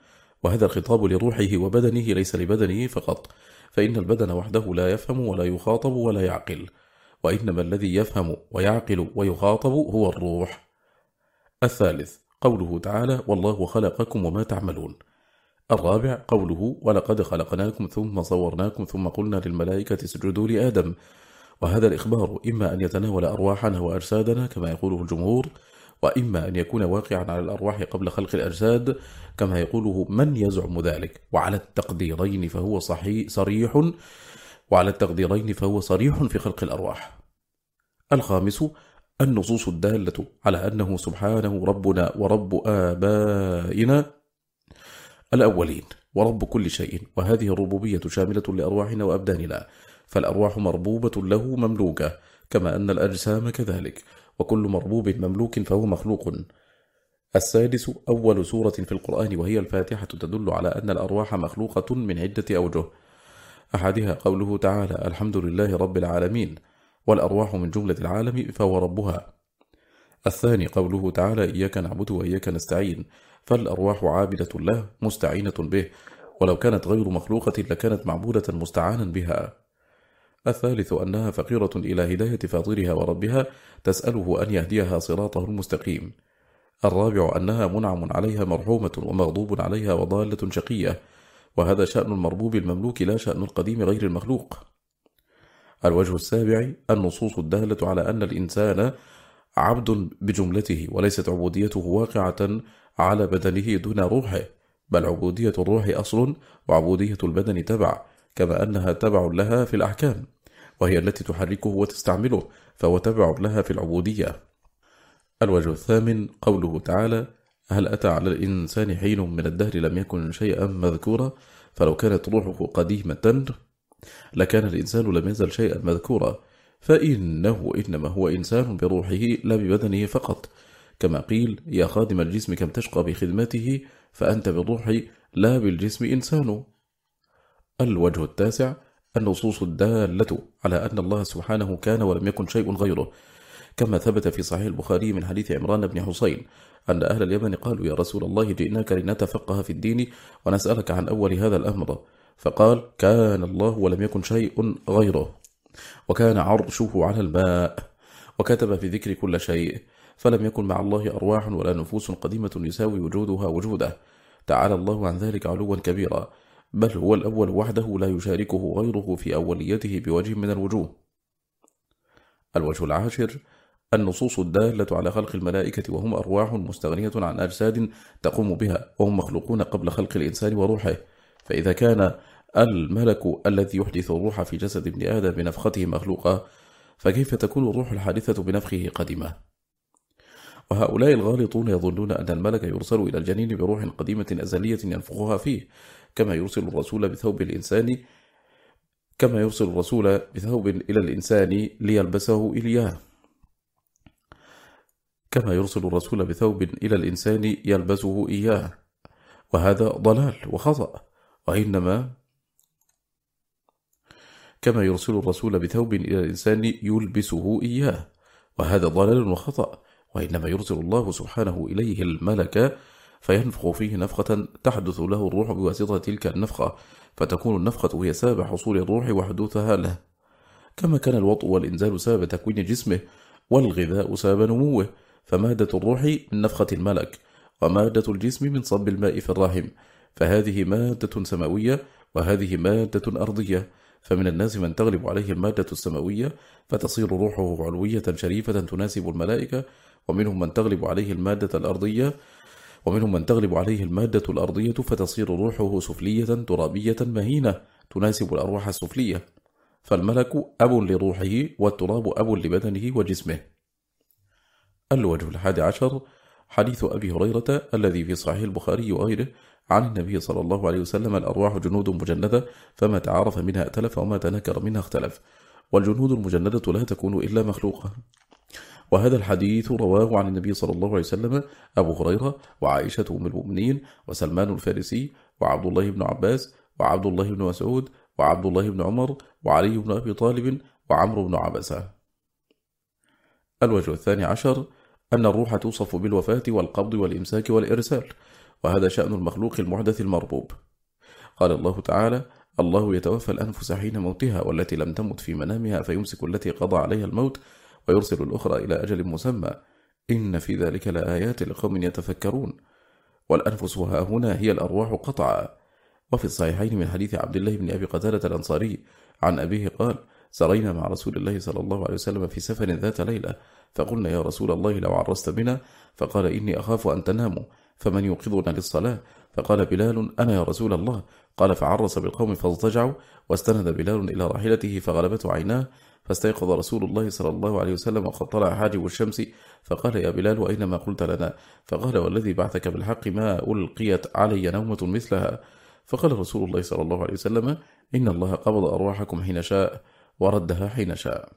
A: وهذا الخطاب لروحه وبدنه ليس لبدنه فقط فإن البدن وحده لا يفهم ولا يخاطب ولا يعقل وإنما الذي يفهم ويعقل ويخاطب هو الروح الثالث قوله تعالى والله خلقكم وما تعملون الرابع قوله ولقد خلقناكم ثم صورناكم ثم قلنا للملائكة اسجدوا لآدم وهذا الإخبار إما أن يتناول أرواحنا وأجسادنا كما يقوله الجمهور وإما أن يكون واقعا على الأرواح قبل خلق الأجساد كما يقوله من يزعم ذلك وعلى التقديرين فهو صحيح صريح وعلى التقديرين فهو صريح في خلق الأرواح الخامس النصوص الدالة على أنه سبحانه ربنا ورب آبائنا الأولين ورب كل شيء وهذه الربوبية شاملة لأرواحنا وأبداننا فالأرواح مربوبة له مملوكة كما أن الأجسام كذلك وكل مربوب مملوك فهو مخلوق السادس أول سورة في القرآن وهي الفاتحة تدل على أن الأرواح مخلوقة من عدة أوجه أحدها قوله تعالى الحمد لله رب العالمين والأرواح من جملة العالم فهو ربها الثاني قوله تعالى إياك نعبد وإياك نستعين فالأرواح عابدة له مستعينة به ولو كانت غير مخلوقة لكانت معبودة مستعانا بها الثالث أنها فقيرة إلى هداية فاطرها وربها تسأله أن يهديها صراطه المستقيم الرابع أنها منعم عليها مرحومة ومغضوب عليها وضالة شقية وهذا شأن المربوب المملوك لا شأن القديم غير المخلوق الوجه السابع النصوص الدالة على أن الإنسان عبد بجملته وليست عبوديته واقعة على بدنه دون روحه بل عبودية الروح أصل وعبودية البدن تبع كما أنها تبع لها في الأحكام وهي التي تحركه وتستعمله فهو تبع لها في العبودية الوجه الثامن قوله تعالى هل أتى على الإنسان حين من الدهر لم يكن شيئا مذكورا فلو كانت روحه قديمة لكان الإنسان لم يزل شيئا مذكورا فإنه إنما هو إنسان بروحه لا ببدنه فقط كما قيل يا خادم الجسم كم تشقى بخدمته فأنت بالروح لا بالجسم إنسان الوجه التاسع النصوص الدالة على أن الله سبحانه كان ولم يكن شيء غيره كما ثبت في صحيح البخاري من حديث عمران بن حسين أن أهل اليمن قالوا يا رسول الله جئناك لنتفقه في الدين ونسألك عن أول هذا الأمر فقال كان الله ولم يكن شيء غيره وكان عرشه على الماء وكتب في ذكر كل شيء فلم يكن مع الله أرواح ولا نفوس قديمة يساوي وجودها وجوده تعالى الله عن ذلك علوا كبيرا بل هو الأول وحده لا يشاركه غيره في أوليته بوجه من الوجوه الوجه العاشر النصوص الدالة على خلق الملائكة وهم أرواح مستغنية عن أجساد تقوم بها وهم مخلوقون قبل خلق الإنسان وروحه فإذا كان الملك الذي يحدث الروح في جسد ابن آدم بنفخته مخلوقة فكيف تكون الروح الحادثة بنفخه قديمة وهؤلاء الغالطون يظنون أن الملك يرسل إلى الجنين بروح قديمة أزلية ينفخها فيه كما يرسل الرسول بثوب الإنسان كما يرسل الرسول بثوب إلى الإنسان ليلبسه إلياه كما يرسل الرسول بثوب إلى الإنسان يلبسه إياه وهذا ضلال وخطأ وإنما كما يرسل الرسول بثوب إلى الإنسان يلبسه إياه وهذا ضلال وخطأ وإنما يرسل الله سبحانه إليه الملك فينفخ فيه نفخة تحدث له الروح بواسطة تلك النفخة فتكون النفخة هي سبب حصول الروح وحدوثها له كما كان الوطء والإنزال سبب تكوين جسمه والغذاء سبب نموه فمادة الروح من نفخة الملك ومادة الجسم من صب الماء في الرحم فهذه مادة سماوية وهذه مادة أرضية فمن الناس من تغلب عليه المادة السماوية فتصير روحه علوية شريفة تناسب الملائكة ومنهم من تغلب عليه المادة الأرضية ومنهم من تغلب عليه المادة الأرضية فتصير روحه سفلية ترابية مهينة تناسب الأرواح السفلية فالملك أب لروحه والتراب أب لبدنه وجسمه الوجه الحادي عشر حديث أبي هريرة الذي في صحيح البخاري وغيره عن النبي صلى الله عليه وسلم الأرواح جنود مجندة فما تعارف منها ائتلف وما تنكر منها اختلف والجنود المجندة لا تكون إلا مخلوقة وهذا الحديث رواه عن النبي صلى الله عليه وسلم أبو هريرة وعائشة أم المؤمنين وسلمان الفارسي وعبد الله بن عباس وعبد الله بن مسعود وعبد الله بن عمر وعلي بن أبي طالب وعمر بن عبسة الوجه الثاني عشر أن الروح توصف بالوفاة والقبض والإمساك والإرسال وهذا شأن المخلوق المحدث المربوب قال الله تعالى الله يتوفى الأنفس حين موتها والتي لم تمت في منامها فيمسك التي قضى عليها الموت ويرسل الأخرى إلى أجل مسمى إن في ذلك لآيات لقوم يتفكرون والأنفس ها هنا هي الأرواح قطعا وفي الصحيحين من حديث عبد الله بن أبي قتالة الأنصاري عن أبيه قال سرينا مع رسول الله صلى الله عليه وسلم في سفر ذات ليلة فقلنا يا رسول الله لو عرست بنا فقال إني أخاف أن تناموا فمن يوقظنا للصلاة فقال بلال أنا يا رسول الله قال فعرس بالقوم فاضطجعوا واستند بلال إلى راحلته فغلبت عيناه فاستيقظ رسول الله صلى الله عليه وسلم وقد طلع حاجب الشمس فقال يا بلال أينما قلت لنا فقال والذي بعثك بالحق ما ألقيت علي نومة مثلها فقال رسول الله صلى الله عليه وسلم إن الله قبض أرواحكم حين شاء وردها حين شاء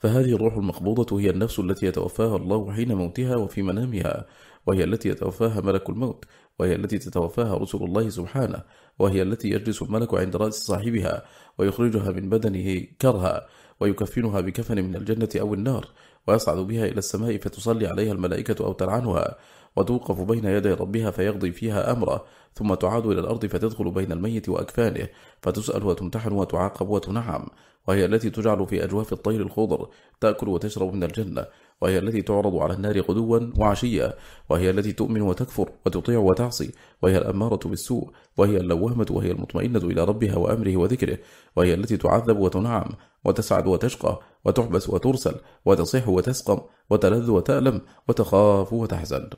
A: فهذه الروح المقبوضة هي النفس التي يتوفاها الله حين موتها وفي منامها وهي التي يتوفاها ملك الموت وهي التي تتوفاها رسل الله سبحانه وهي التي يجلس الملك عند رأس صاحبها ويخرجها من بدنه كرها ويكفنها بكفن من الجنة أو النار ويصعد بها إلى السماء فتصلي عليها الملائكة أو تلعنها وتوقف بين يدي ربها فيقضي فيها أمره ثم تعاد إلى الأرض فتدخل بين الميت وأكفانه فتسأل وتمتحن وتعاقب وتنعم وهي التي تجعل في أجواف الطير الخضر تأكل وتشرب من الجنة وهي التي تعرض على النار غدوا وعشيا وهي التي تؤمن وتكفر وتطيع وتعصي وهي الأمارة بالسوء وهي اللوامة وهي المطمئنة إلى ربها وأمره وذكره وهي التي تعذب وتنعم وتسعد وتشقى وتحبس وترسل وتصح وتسقم وتلذ وتألم وتخاف وتحزن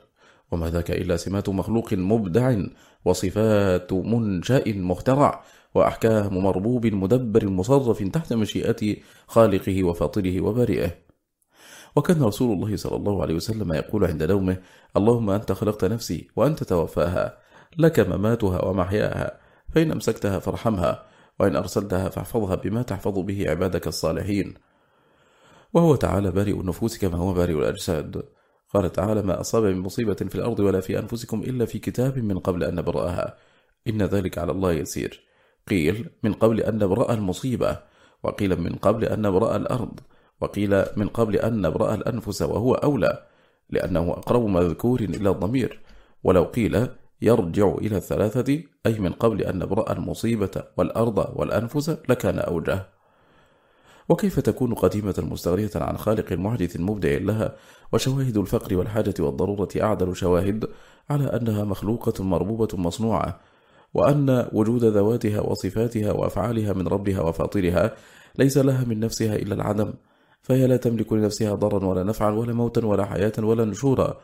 A: وما ذاك إلا سمات مخلوق مبدع وصفات منشأ مخترع وأحكام مربوب مدبر مصرف تحت مشيئة خالقه وفاطله وبارئه وكان رسول الله صلى الله عليه وسلم يقول عند نومه اللهم أنت خلقت نفسي وأنت توفاها لك مماتها ومحياها فإن أمسكتها فارحمها وإن أرسلتها فاحفظها بما تحفظ به عبادك الصالحين وهو تعالى بارئ النفوس كما هو بارئ الأجساد قال تعالى ما أصاب من مصيبة في الأرض ولا في أنفسكم إلا في كتاب من قبل أن نبرأها إن ذلك على الله يسير قيل من قبل أن نبرأ المصيبة وقيل من قبل أن نبرأ الأرض وقيل من قبل أن نبرأ الأنفس وهو أولى لأنه أقرب مذكور إلى الضمير ولو قيل يرجع إلى الثلاثة أي من قبل أن نبرأ المصيبة والأرض والأنفس لكان أوجه وكيف تكون قديمة مستغرية عن خالق المحدث المبدع لها وشواهد الفقر والحاجة والضرورة أعدل شواهد على أنها مخلوقة مربوبة مصنوعة وأن وجود ذواتها وصفاتها وأفعالها من ربها وفاطرها ليس لها من نفسها إلا العدم فهي لا تملك لنفسها ضرا ولا نفعا ولا موتا ولا حياة ولا نشورا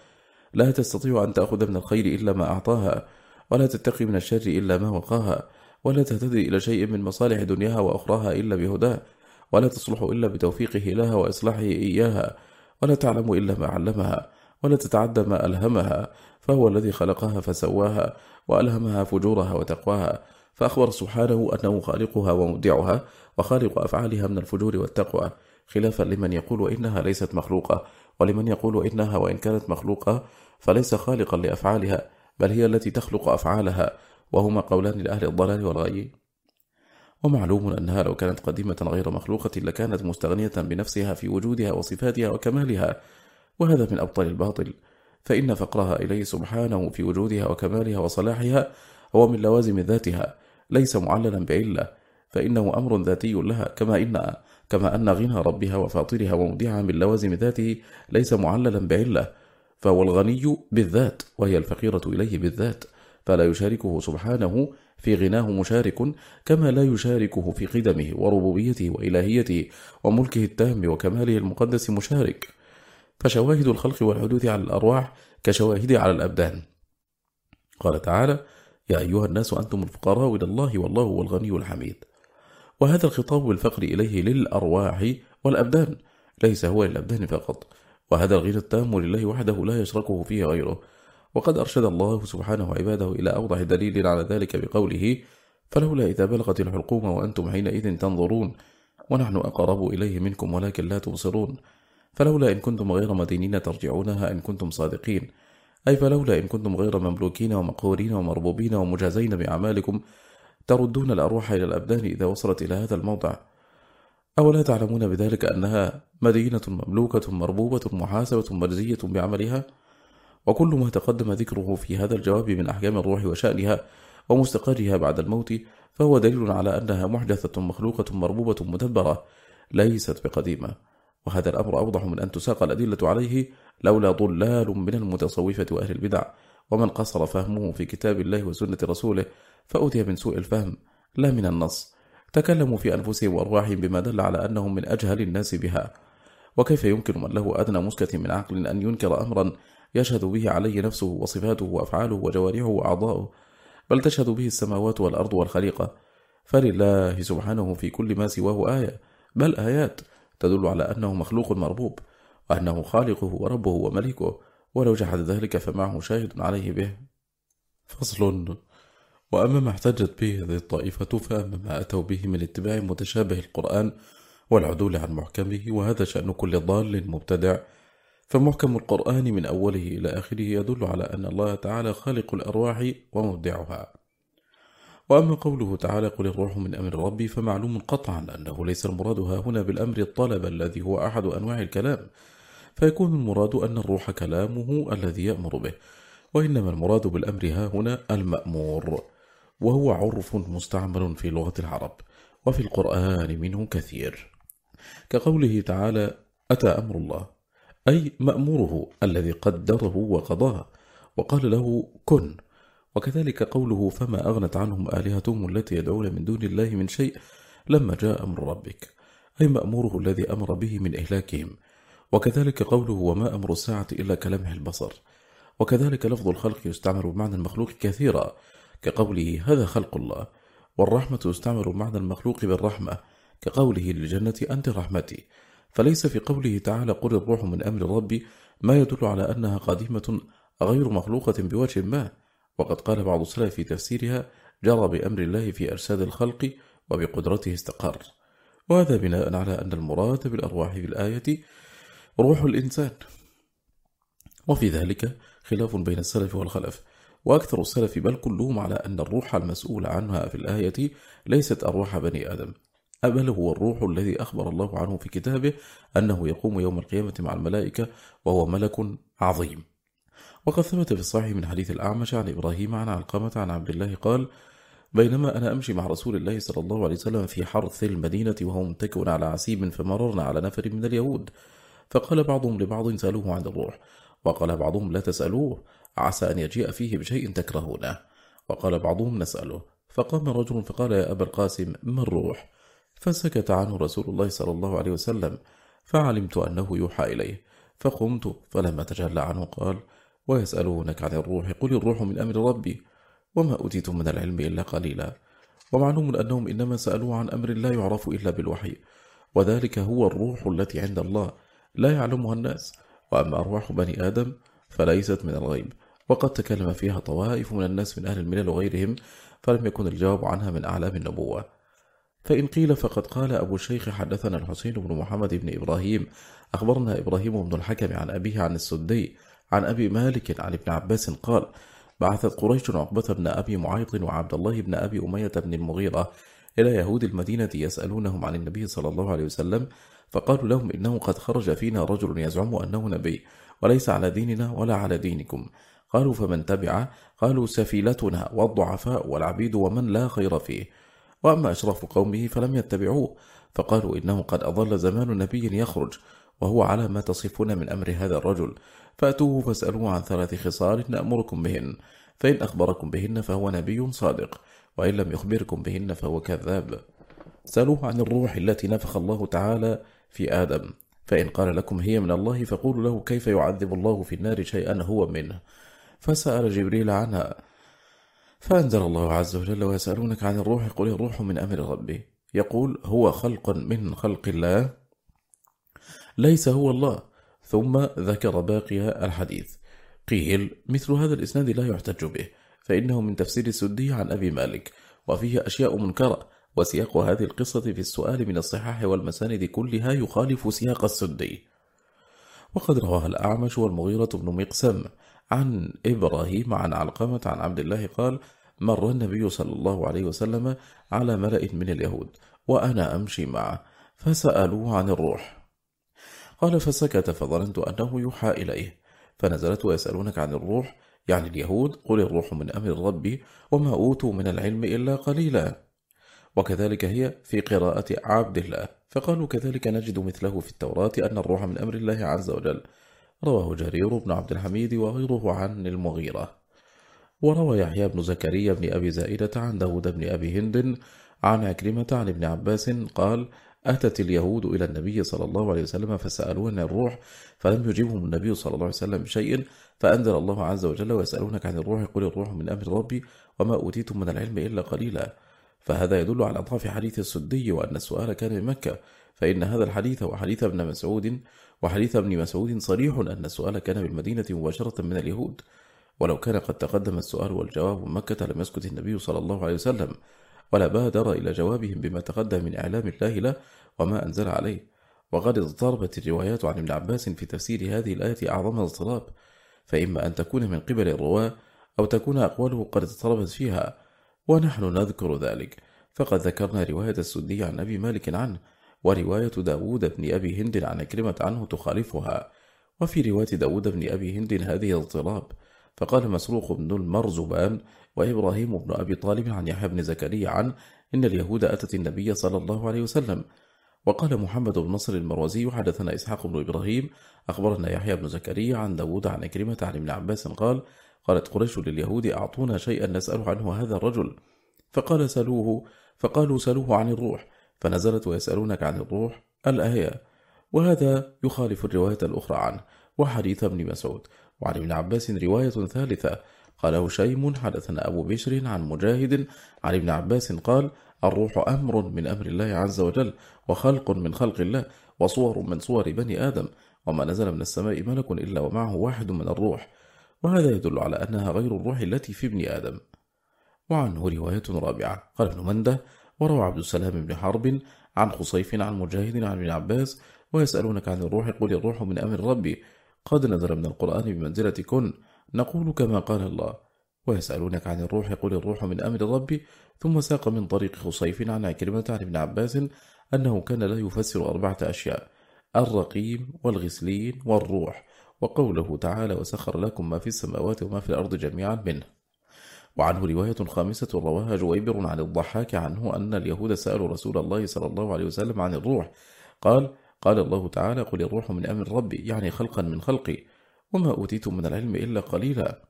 A: لا تستطيع أن تأخذ من الخير إلا ما أعطاها ولا تتقي من الشر إلا ما وقاها ولا تهتدي إلى شيء من مصالح دنياها وأخراها إلا بهداه ولا تصلح إلا بتوفيقه لها وإصلاحه إياها ولا تعلم إلا ما علمها ولا تتعدى ما ألهمها فهو الذي خلقها فسواها وألهمها فجورها وتقواها فأخبر سبحانه أنه خالقها ومدعها وخالق أفعالها من الفجور والتقوى خلافا لمن يقول إنها ليست مخلوقة ولمن يقول إنها وإن كانت مخلوقة فليس خالقا لأفعالها بل هي التي تخلق أفعالها وهما قولان لأهل الضلال والغي ومعلوم أنها لو كانت قديمة غير مخلوقة لكانت مستغنية بنفسها في وجودها وصفاتها وكمالها وهذا من أبطل الباطل فإن فقرها إليه سبحانه في وجودها وكمالها وصلاحها هو من لوازم ذاتها ليس معللا بعلة فإنه أمر ذاتي لها كما إنها كما أن غنى ربها وفاطرها ومودعها من لوازم ذاته ليس معللا بعلة فهو الغني بالذات وهي الفقيرة إليه بالذات فلا يشاركه سبحانه في غناه مشارك كما لا يشاركه في قدمه وربوبيته وإلهيته وملكه التام وكماله المقدس مشارك فشواهد الخلق والحدوث على الأرواح كشواهد على الأبدان قال تعالى يا أيها الناس أنتم الفقراء إلى الله والله هو الغني الحميد وهذا الخطاب الفقر إليه للأرواح والأبدان ليس هو للأبدان فقط وهذا الغير التام لله وحده لا يشركه فيه غيره وقد أرشد الله سبحانه عباده إلى أوضح دليل على ذلك بقوله فلولا إذا بلغت الحلقوم وأنتم حينئذ تنظرون ونحن أقرب إليه منكم ولكن لا تبصرون فلولا إن كنتم غير مدينين ترجعونها إن كنتم صادقين أي فلولا إن كنتم غير مملوكين ومقهورين ومربوبين ومجازين بأعمالكم تردون الأرواح إلى الأبدان إذا وصلت إلى هذا الموضع أولا تعلمون بذلك أنها مدينة مملوكة مربوبة محاسبة مرزية بعملها وكل ما تقدم ذكره في هذا الجواب من أحكام الروح وشأنها ومستقرها بعد الموت فهو دليل على أنها محدثة مخلوقة مربوبة مدبرة ليست بقديمة وهذا الأمر أوضح من أن تساق الأدلة عليه لولا ضلال من المتصوفة وأهل البدع ومن قصر فهمه في كتاب الله وسنة رسوله فأتي من سوء الفهم لا من النص تكلموا في أنفسهم وأرواحهم بما دل على أنهم من أجهل الناس بها وكيف يمكن من له أدنى مسكة من عقل أن ينكر أمرا يشهد به عليه نفسه وصفاته وأفعاله وجوارحه وأعضاؤه بل تشهد به السماوات والأرض والخليقة فلله سبحانه في كل ما سواه آية بل آيات تدل على أنه مخلوق مربوب وأنه خالقه وربه وملكه ولو جحد ذلك فمعه شاهد عليه به فصل وأما ما احتجت به هذه الطائفة فأما ما أتوا به من اتباع متشابه القرآن والعدول عن محكمه وهذا شأن كل ضال مبتدع فمحكم القرآن من أوله إلى آخره يدل على أن الله تعالى خالق الأرواح ومبدعها وأما قوله تعالى قل الروح من أمر ربي فمعلوم قطعا أنه ليس المراد هنا بالأمر الطلب الذي هو أحد أنواع الكلام فيكون المراد أن الروح كلامه الذي يأمر به وإنما المراد بالأمر ها هنا المأمور وهو عرف مستعمل في لغة العرب وفي القرآن منه كثير كقوله تعالى أتى أمر الله أي مأموره الذي قدره وقضاه وقال له كن وكذلك قوله فما أغنت عنهم آلهتهم التي يدعون من دون الله من شيء لما جاء أمر ربك أي مأموره الذي أمر به من إهلاكهم وكذلك قوله وما أمر الساعة إلا كلمه البصر وكذلك لفظ الخلق يستعمل بمعنى المخلوق كثيرا كقوله هذا خلق الله والرحمة يستعمل بمعنى المخلوق بالرحمة كقوله للجنة أنت رحمتي فليس في قوله تعالى قل الروح من أمر ربي ما يدل على أنها قديمة غير مخلوقة بوجه ما وقد قال بعض السلف في تفسيرها جرى بأمر الله في أرساد الخلق وبقدرته استقر وهذا بناء على أن المراد بالأرواح في الآية روح الإنسان وفي ذلك خلاف بين السلف والخلف وأكثر السلف بل كلهم على أن الروح المسؤول عنها في الآية ليست أرواح بني آدم أبل هو الروح الذي أخبر الله عنه في كتابه أنه يقوم يوم القيامة مع الملائكة وهو ملك عظيم وقد ثبت في الصحيح من حديث الأعمش عن إبراهيم عن علقامة عن عبد الله قال بينما أنا أمشي مع رسول الله صلى الله عليه وسلم في حرث المدينة وهو متكئ على عسيب فمررنا على نفر من اليهود فقال بعضهم لبعض سألوه عن الروح وقال بعضهم لا تسألوه عسى أن يجيء فيه بشيء تكرهونه وقال بعضهم نسأله فقام رجل فقال يا أبا القاسم ما الروح فسكت عنه رسول الله صلى الله عليه وسلم فعلمت أنه يوحى إليه فقمت فلما تجلى عنه قال ويسألونك عن الروح قل الروح من أمر ربي وما أوتيتم من العلم إلا قليلا ومعلوم أنهم إنما سألوه عن أمر لا يعرف إلا بالوحي وذلك هو الروح التي عند الله لا يعلمها الناس وأما أرواح بني آدم فليست من الغيب وقد تكلم فيها طوائف من الناس من أهل الملل وغيرهم فلم يكن الجواب عنها من أعلام النبوة فإن قيل فقد قال أبو الشيخ حدثنا الحسين بن محمد بن إبراهيم أخبرنا إبراهيم بن الحكم عن أبيه عن السدي عن أبي مالك عن ابن عباس قال بعثت قريش عقبة بن أبي معيط وعبد الله بن أبي أمية بن المغيرة إلى يهود المدينة يسألونهم عن النبي صلى الله عليه وسلم فقالوا لهم إنه قد خرج فينا رجل يزعم أنه نبي وليس على ديننا ولا على دينكم قالوا فمن تبع قالوا سفيلتنا والضعفاء والعبيد ومن لا خير فيه وأما أشرف قومه فلم يتبعوه فقالوا إنه قد أضل زمان نبي يخرج وهو على ما تصفون من أمر هذا الرجل فأتوه فاسألوه عن ثلاث خصال نأمركم بهن فإن أخبركم بهن فهو نبي صادق وإن لم يخبركم بهن فهو كذاب سألوه عن الروح التي نفخ الله تعالى في آدم فإن قال لكم هي من الله فقولوا له كيف يعذب الله في النار شيئا هو منه فسأل جبريل عنها فأنزل الله عز وجل ويسألونك عن الروح قل الروح من أمر ربي يقول هو خلق من خلق الله ليس هو الله ثم ذكر باقي الحديث قيل مثل هذا الإسناد لا يحتج به فإنه من تفسير السدي عن أبي مالك وفيه أشياء منكرة وسياق هذه القصة في السؤال من الصحاح والمساند كلها يخالف سياق السدي وقد رواها الأعمش والمغيرة بن مقسم عن إبراهيم عن علقمة عن عبد الله قال مر النبي صلى الله عليه وسلم على ملأ من اليهود وأنا أمشي معه فسألوه عن الروح قال فسكت فظننت أنه يوحى إليه فنزلت ويسألونك عن الروح يعني اليهود قل الروح من أمر ربي وما أوتوا من العلم إلا قليلا وكذلك هي في قراءة عبد الله فقالوا كذلك نجد مثله في التوراة أن الروح من أمر الله عز وجل رواه جرير بن عبد الحميد وغيره عن المغيرة وروى يحيى بن زكريا بن أبي زائدة عن داود بن أبي هند عن أكرمة عن ابن عباس قال أتت اليهود إلى النبي صلى الله عليه وسلم فسألون الروح فلم يجيبهم النبي صلى الله عليه وسلم بشيء فأنزل الله عز وجل ويسألونك عن الروح قل الروح من أمر ربي وما أوتيتم من العلم إلا قليلا فهذا يدل على ضعف حديث السدي وأن السؤال كان بمكة فإن هذا الحديث وحديث ابن مسعود وحديث ابن مسعود صريح أن السؤال كان بالمدينة مباشرة من اليهود ولو كان قد تقدم السؤال والجواب من مكة لم يسكت النبي صلى الله عليه وسلم ولا بادر إلى جوابهم بما تقدم من إعلام الله له وما أنزل عليه وقد اضطربت الروايات عن ابن عباس في تفسير هذه الآية أعظم اضطراب فإما أن تكون من قبل الرواة أو تكون أقواله قد اضطربت فيها ونحن نذكر ذلك فقد ذكرنا رواية السدي عن أبي مالك عنه ورواية داود بن أبي هند عن أكرمة عنه تخالفها وفي رواية داود بن أبي هند هذه اضطراب فقال مسروق بن المرزبان وإبراهيم بن أبي طالب عن يحيى بن زكريا عن إن اليهود أتت النبي صلى الله عليه وسلم وقال محمد بن نصر المروزي حدثنا إسحاق بن إبراهيم أخبرنا يحيى بن زكريا عن داود عن أكرمة عن ابن عباس قال قالت قريش لليهود أعطونا شيئا نسأل عنه هذا الرجل فقال سلوه فقالوا سلوه عن الروح فنزلت ويسألونك عن الروح الآية وهذا يخالف الرواية الأخرى عنه وحديث ابن مسعود وعن ابن عباس رواية ثالثة قاله شيم حدثنا أبو بشر عن مجاهد عن ابن عباس قال الروح أمر من أمر الله عز وجل وخلق من خلق الله وصور من صور بني آدم وما نزل من السماء ملك إلا ومعه واحد من الروح وهذا يدل على أنها غير الروح التي في ابن آدم وعنه رواية رابعة قال ابن منده وروى عبد السلام بن حرب عن خصيف عن مجاهد عن ابن عباس ويسألونك عن الروح قل الروح من أمر ربي قد نزل من القرآن بمنزلة كن نقول كما قال الله ويسألونك عن الروح قل الروح من أمر ربي ثم ساق من طريق خصيف عن عكرمة عن ابن عباس أنه كان لا يفسر أربعة أشياء الرقيم والغسلين والروح وقوله تعالى وسخر لكم ما في السماوات وما في الأرض جميعا منه وعنه رواية خامسة رواها جويبر عن الضحاك عنه أن اليهود سألوا رسول الله صلى الله عليه وسلم عن الروح قال قال الله تعالى قل الروح من أمر ربي يعني خلقا من خلقي وما أوتيتم من العلم إلا قليلا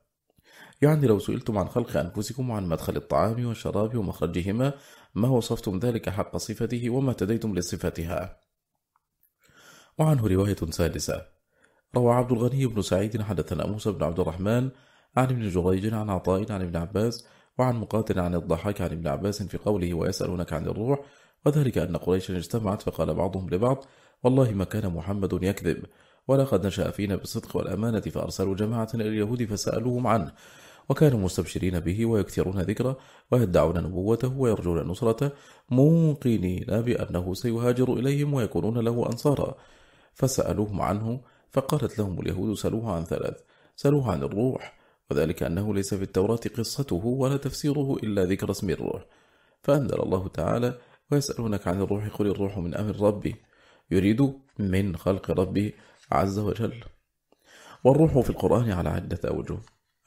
A: يعني لو سئلتم عن خلق أنفسكم وعن مدخل الطعام والشراب ومخرجهما ما وصفتم ذلك حق صفته وما تديتم لصفتها وعنه رواية سادسة روى عبد الغني بن سعيد حدثنا موسى بن عبد الرحمن عن ابن جريج عن عطاء عن ابن عباس وعن مقاتل عن الضحاك عن ابن عباس في قوله ويسألونك عن الروح وذلك أن قريشا اجتمعت فقال بعضهم لبعض والله ما كان محمد يكذب ولقد نشأ فينا بالصدق والأمانة فأرسلوا جماعة إلى اليهود فسألوهم عنه وكانوا مستبشرين به ويكثرون ذكره ويدعون نبوته ويرجون نصرته موقنين بأنه سيهاجر إليهم ويكونون له أنصارا فسألوهم عنه فقالت لهم اليهود سلوها عن ثلاث سلوها عن الروح وذلك أنه ليس في التوراة قصته ولا تفسيره إلا ذكر اسم الروح فأنزل الله تعالى ويسألونك عن الروح قل الروح من أمر ربي يريد من خلق ربي عز وجل والروح في القرآن على عدة أوجه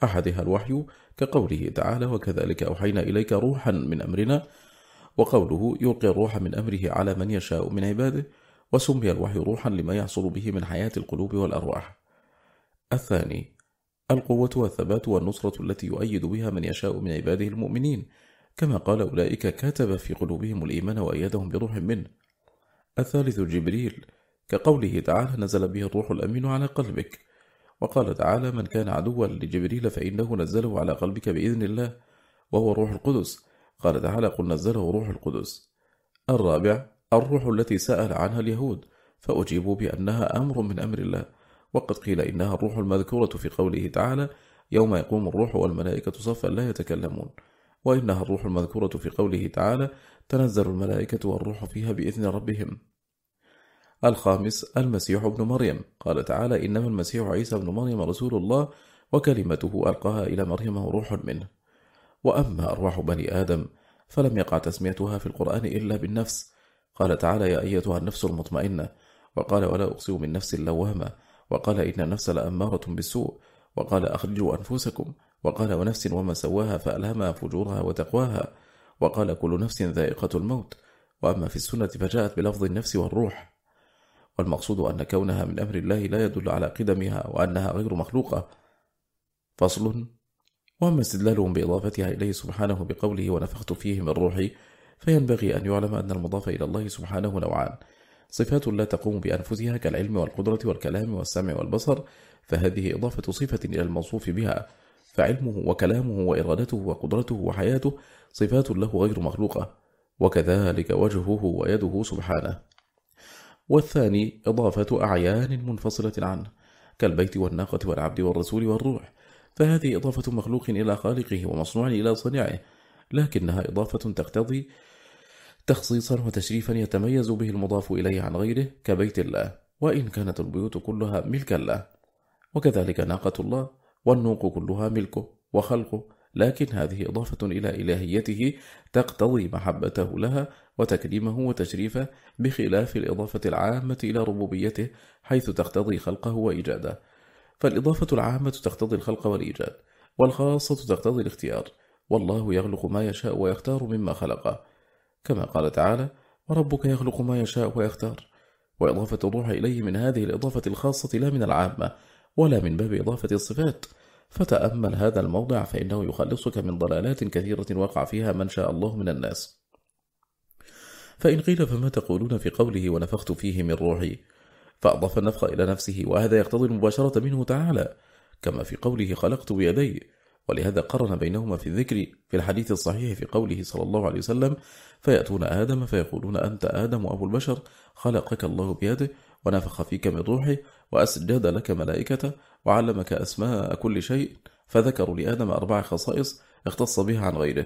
A: أحدها الوحي كقوله تعالى وكذلك أوحينا إليك روحا من أمرنا وقوله يلقي الروح من أمره على من يشاء من عباده وسمي الوحي روحا لما يحصل به من حياة القلوب والأرواح الثاني القوة والثبات والنصرة التي يؤيد بها من يشاء من عباده المؤمنين كما قال أولئك كتب في قلوبهم الإيمان وأيدهم بروح منه الثالث جبريل كقوله تعالى نزل به الروح الأمين على قلبك وقال تعالى من كان عدوا لجبريل فإنه نزله على قلبك بإذن الله وهو روح القدس قال تعالى قل نزله روح القدس الرابع الروح التي سأل عنها اليهود فأجيبوا بأنها أمر من أمر الله وقد قيل إنها الروح المذكورة في قوله تعالى يوم يقوم الروح والملائكة صفا لا يتكلمون وإنها الروح المذكورة في قوله تعالى تنزل الملائكة والروح فيها بإذن ربهم الخامس المسيح ابن مريم قال تعالى إنما المسيح عيسى ابن مريم رسول الله وكلمته ألقاها إلى مريم روح منه وأما أرواح بني آدم فلم يقع تسميتها في القرآن إلا بالنفس قال تعالى يا أيتها النفس المطمئنة وقال ولا أقصي من نفس اللوهمة وقال إن النفس لأمارة بالسوء وقال أخرجوا أنفسكم وقال ونفس وما سواها فألهمها فجورها وتقواها وقال كل نفس ذائقة الموت وأما في السنة فجاءت بلفظ النفس والروح والمقصود أن كونها من أمر الله لا يدل على قدمها وأنها غير مخلوقة فصل وأما استدلالهم بإضافتها إليه سبحانه بقوله ونفخت فيه من روحي فينبغي أن يعلم أن المضاف إلى الله سبحانه نوعان صفات لا تقوم بأنفسها كالعلم والقدرة والكلام والسمع والبصر فهذه إضافة صفة إلى الموصوف بها فعلمه وكلامه وإرادته وقدرته وحياته صفات له غير مخلوقة وكذلك وجهه ويده سبحانه والثاني إضافة أعيان منفصلة عنه كالبيت والناقة والعبد والرسول والروح فهذه إضافة مخلوق إلى خالقه ومصنوع إلى صنعه لكنها إضافة تقتضي تخصيصا وتشريفا يتميز به المضاف إليه عن غيره كبيت الله وإن كانت البيوت كلها ملكا له وكذلك ناقة الله والنوق كلها ملكه وخلقه لكن هذه إضافة إلى إلهيته تقتضي محبته لها وتكريمه وتشريفه بخلاف الإضافة العامة إلى ربوبيته حيث تقتضي خلقه وإيجاده فالإضافة العامة تقتضي الخلق والإيجاد والخاصة تقتضي الاختيار والله يغلق ما يشاء ويختار مما خلقه كما قال تعالى وربك يخلق ما يشاء ويختار وإضافة الروح إليه من هذه الإضافة الخاصة لا من العامة ولا من باب إضافة الصفات فتأمل هذا الموضع فإنه يخلصك من ضلالات كثيرة وقع فيها من شاء الله من الناس فإن قيل فما تقولون في قوله ونفخت فيه من روحي فأضاف النفخ إلى نفسه وهذا يقتضي المباشرة منه تعالى كما في قوله خلقت بيدي ولهذا قرن بينهما في الذكر في الحديث الصحيح في قوله صلى الله عليه وسلم فيأتون آدم فيقولون أنت آدم أبو البشر خلقك الله بيده ونفخ فيك من روحه وأسجد لك ملائكته وعلمك أسماء كل شيء فذكروا لآدم أربع خصائص اختص بها عن غيره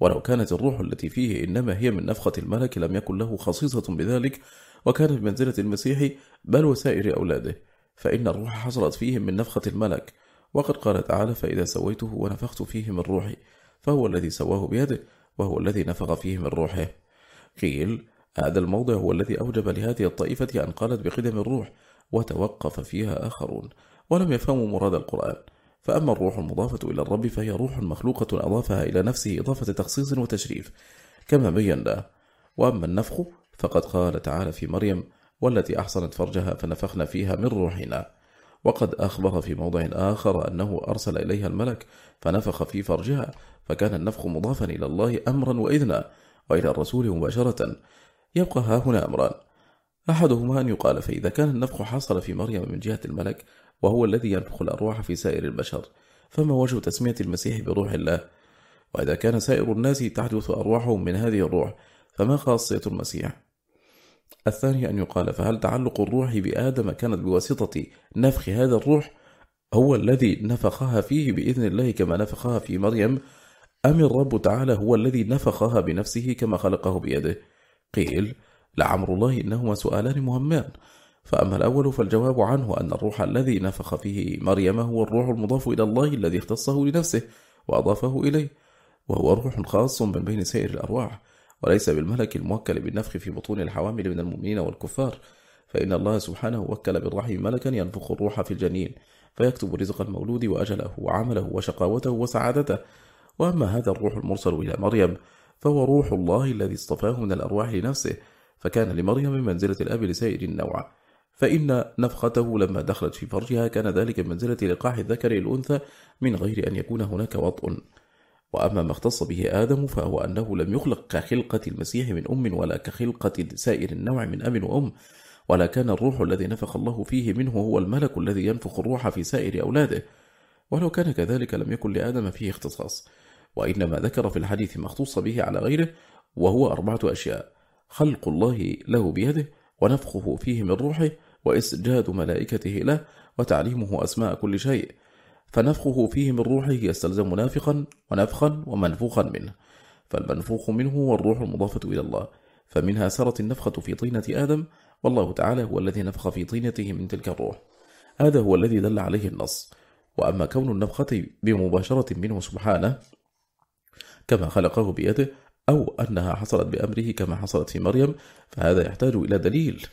A: ولو كانت الروح التي فيه إنما هي من نفخة الملك لم يكن له خصيصة بذلك وكان بمنزلة المسيح بل وسائر أولاده فإن الروح حصلت فيهم من نفخة الملك وقد قال تعالى فإذا سويته ونفخت فيه من روحي فهو الذي سواه بيده وهو الذي نفخ فيه من روحه قيل هذا الموضع هو الذي أوجب لهذه الطائفة أن قالت بقدم الروح وتوقف فيها آخرون ولم يفهموا مراد القرآن فأما الروح المضافة إلى الرب فهي روح مخلوقة أضافها إلى نفسه إضافة تخصيص وتشريف كما بينا وأما النفخ فقد قال تعالى في مريم والتي أحصنت فرجها فنفخنا فيها من روحنا وقد أخبر في موضع آخر أنه أرسل إليها الملك فنفخ في فرجها فكان النفخ مضافا إلى الله أمرا وإذنا وإلى الرسول مباشرة يبقى ها هنا أمران أحدهما أن يقال فإذا كان النفخ حصل في مريم من جهة الملك وهو الذي ينفخ الأرواح في سائر البشر فما وجه تسمية المسيح بروح الله وإذا كان سائر الناس تحدث أرواحهم من هذه الروح فما خاصية المسيح الثاني أن يقال فهل تعلق الروح بآدم كانت بواسطة نفخ هذا الروح هو الذي نفخها فيه بإذن الله كما نفخها في مريم أم الرب تعالى هو الذي نفخها بنفسه كما خلقه بيده قيل لعمر الله إنهما سؤالان مهمان فأما الأول فالجواب عنه أن الروح الذي نفخ فيه مريم هو الروح المضاف إلى الله الذي اختصه لنفسه وأضافه إليه وهو روح خاص من بين سائر الأرواح وليس بالملك الموكل بالنفخ في بطون الحوامل من المؤمنين والكفار فإن الله سبحانه وكل بالرحم ملكا ينفخ الروح في الجنين فيكتب رزق المولود وأجله وعمله وشقاوته وسعادته وأما هذا الروح المرسل إلى مريم فهو روح الله الذي اصطفاه من الأرواح لنفسه فكان لمريم من منزلة الأب لسائر النوع فإن نفخته لما دخلت في فرجها كان ذلك منزلة لقاح الذكر الأنثى من غير أن يكون هناك وطء وأما ما اختص به آدم فهو أنه لم يخلق كخلقة المسيح من أم ولا كخلقة سائر النوع من أب وأم ولا كان الروح الذي نفخ الله فيه منه هو الملك الذي ينفخ الروح في سائر أولاده ولو كان كذلك لم يكن لآدم فيه اختصاص وإنما ذكر في الحديث ما اختص به على غيره وهو أربعة أشياء خلق الله له بيده ونفخه فيه من روحه وإسجاد ملائكته له وتعليمه أسماء كل شيء فنفخه فيه من روحه يستلزم نافخا ونفخا ومنفوخا منه فالمنفوخ منه والروح المضافة إلى الله فمنها سرت النفخة في طينة آدم والله تعالى هو الذي نفخ في طينته من تلك الروح هذا هو الذي دل عليه النص وأما كون النفخة بمباشرة منه سبحانه كما خلقه بيده أو أنها حصلت بأمره كما حصلت في مريم فهذا يحتاج إلى دليل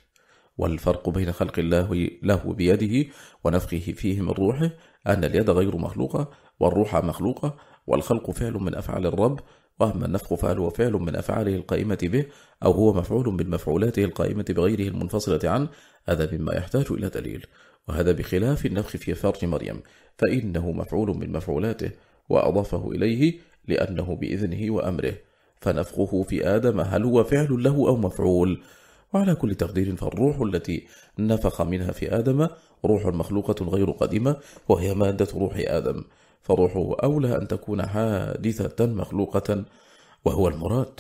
A: والفرق بين خلق الله له بيده ونفخه فيه من روحه أن اليد غير مخلوقة والروح مخلوقة والخلق فعل من أفعال الرب وأما النفخ فعل فعل من أفعاله القائمة به أو هو مفعول من مفعولاته القائمة بغيره المنفصلة عنه هذا مما يحتاج إلى دليل وهذا بخلاف النفخ في فرج مريم فإنه مفعول من مفعولاته وأضافه إليه لأنه بإذنه وأمره فنفخه في آدم هل هو فعل له أو مفعول؟ وعلى كل تقدير فالروح التي نفخ منها في آدم روح مخلوقة غير قديمة وهي مادة روح آدم فروحه أولى أن تكون حادثة مخلوقة وهو المراد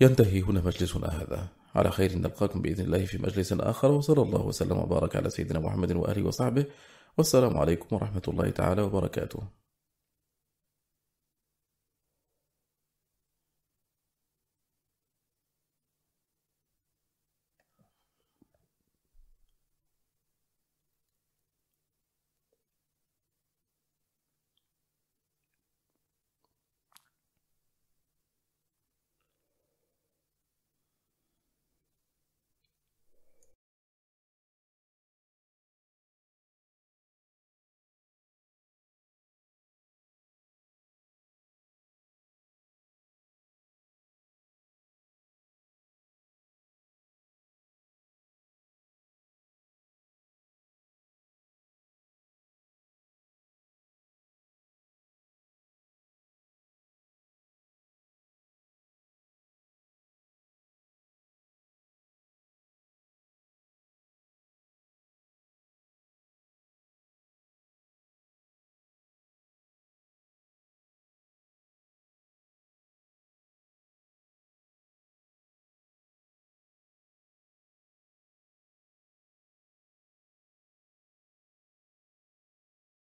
A: ينتهي هنا مجلسنا هذا على خير نلقاكم بإذن الله في مجلس آخر وصلى الله وسلم وبارك على سيدنا محمد وآله وصحبه والسلام عليكم ورحمة الله تعالى وبركاته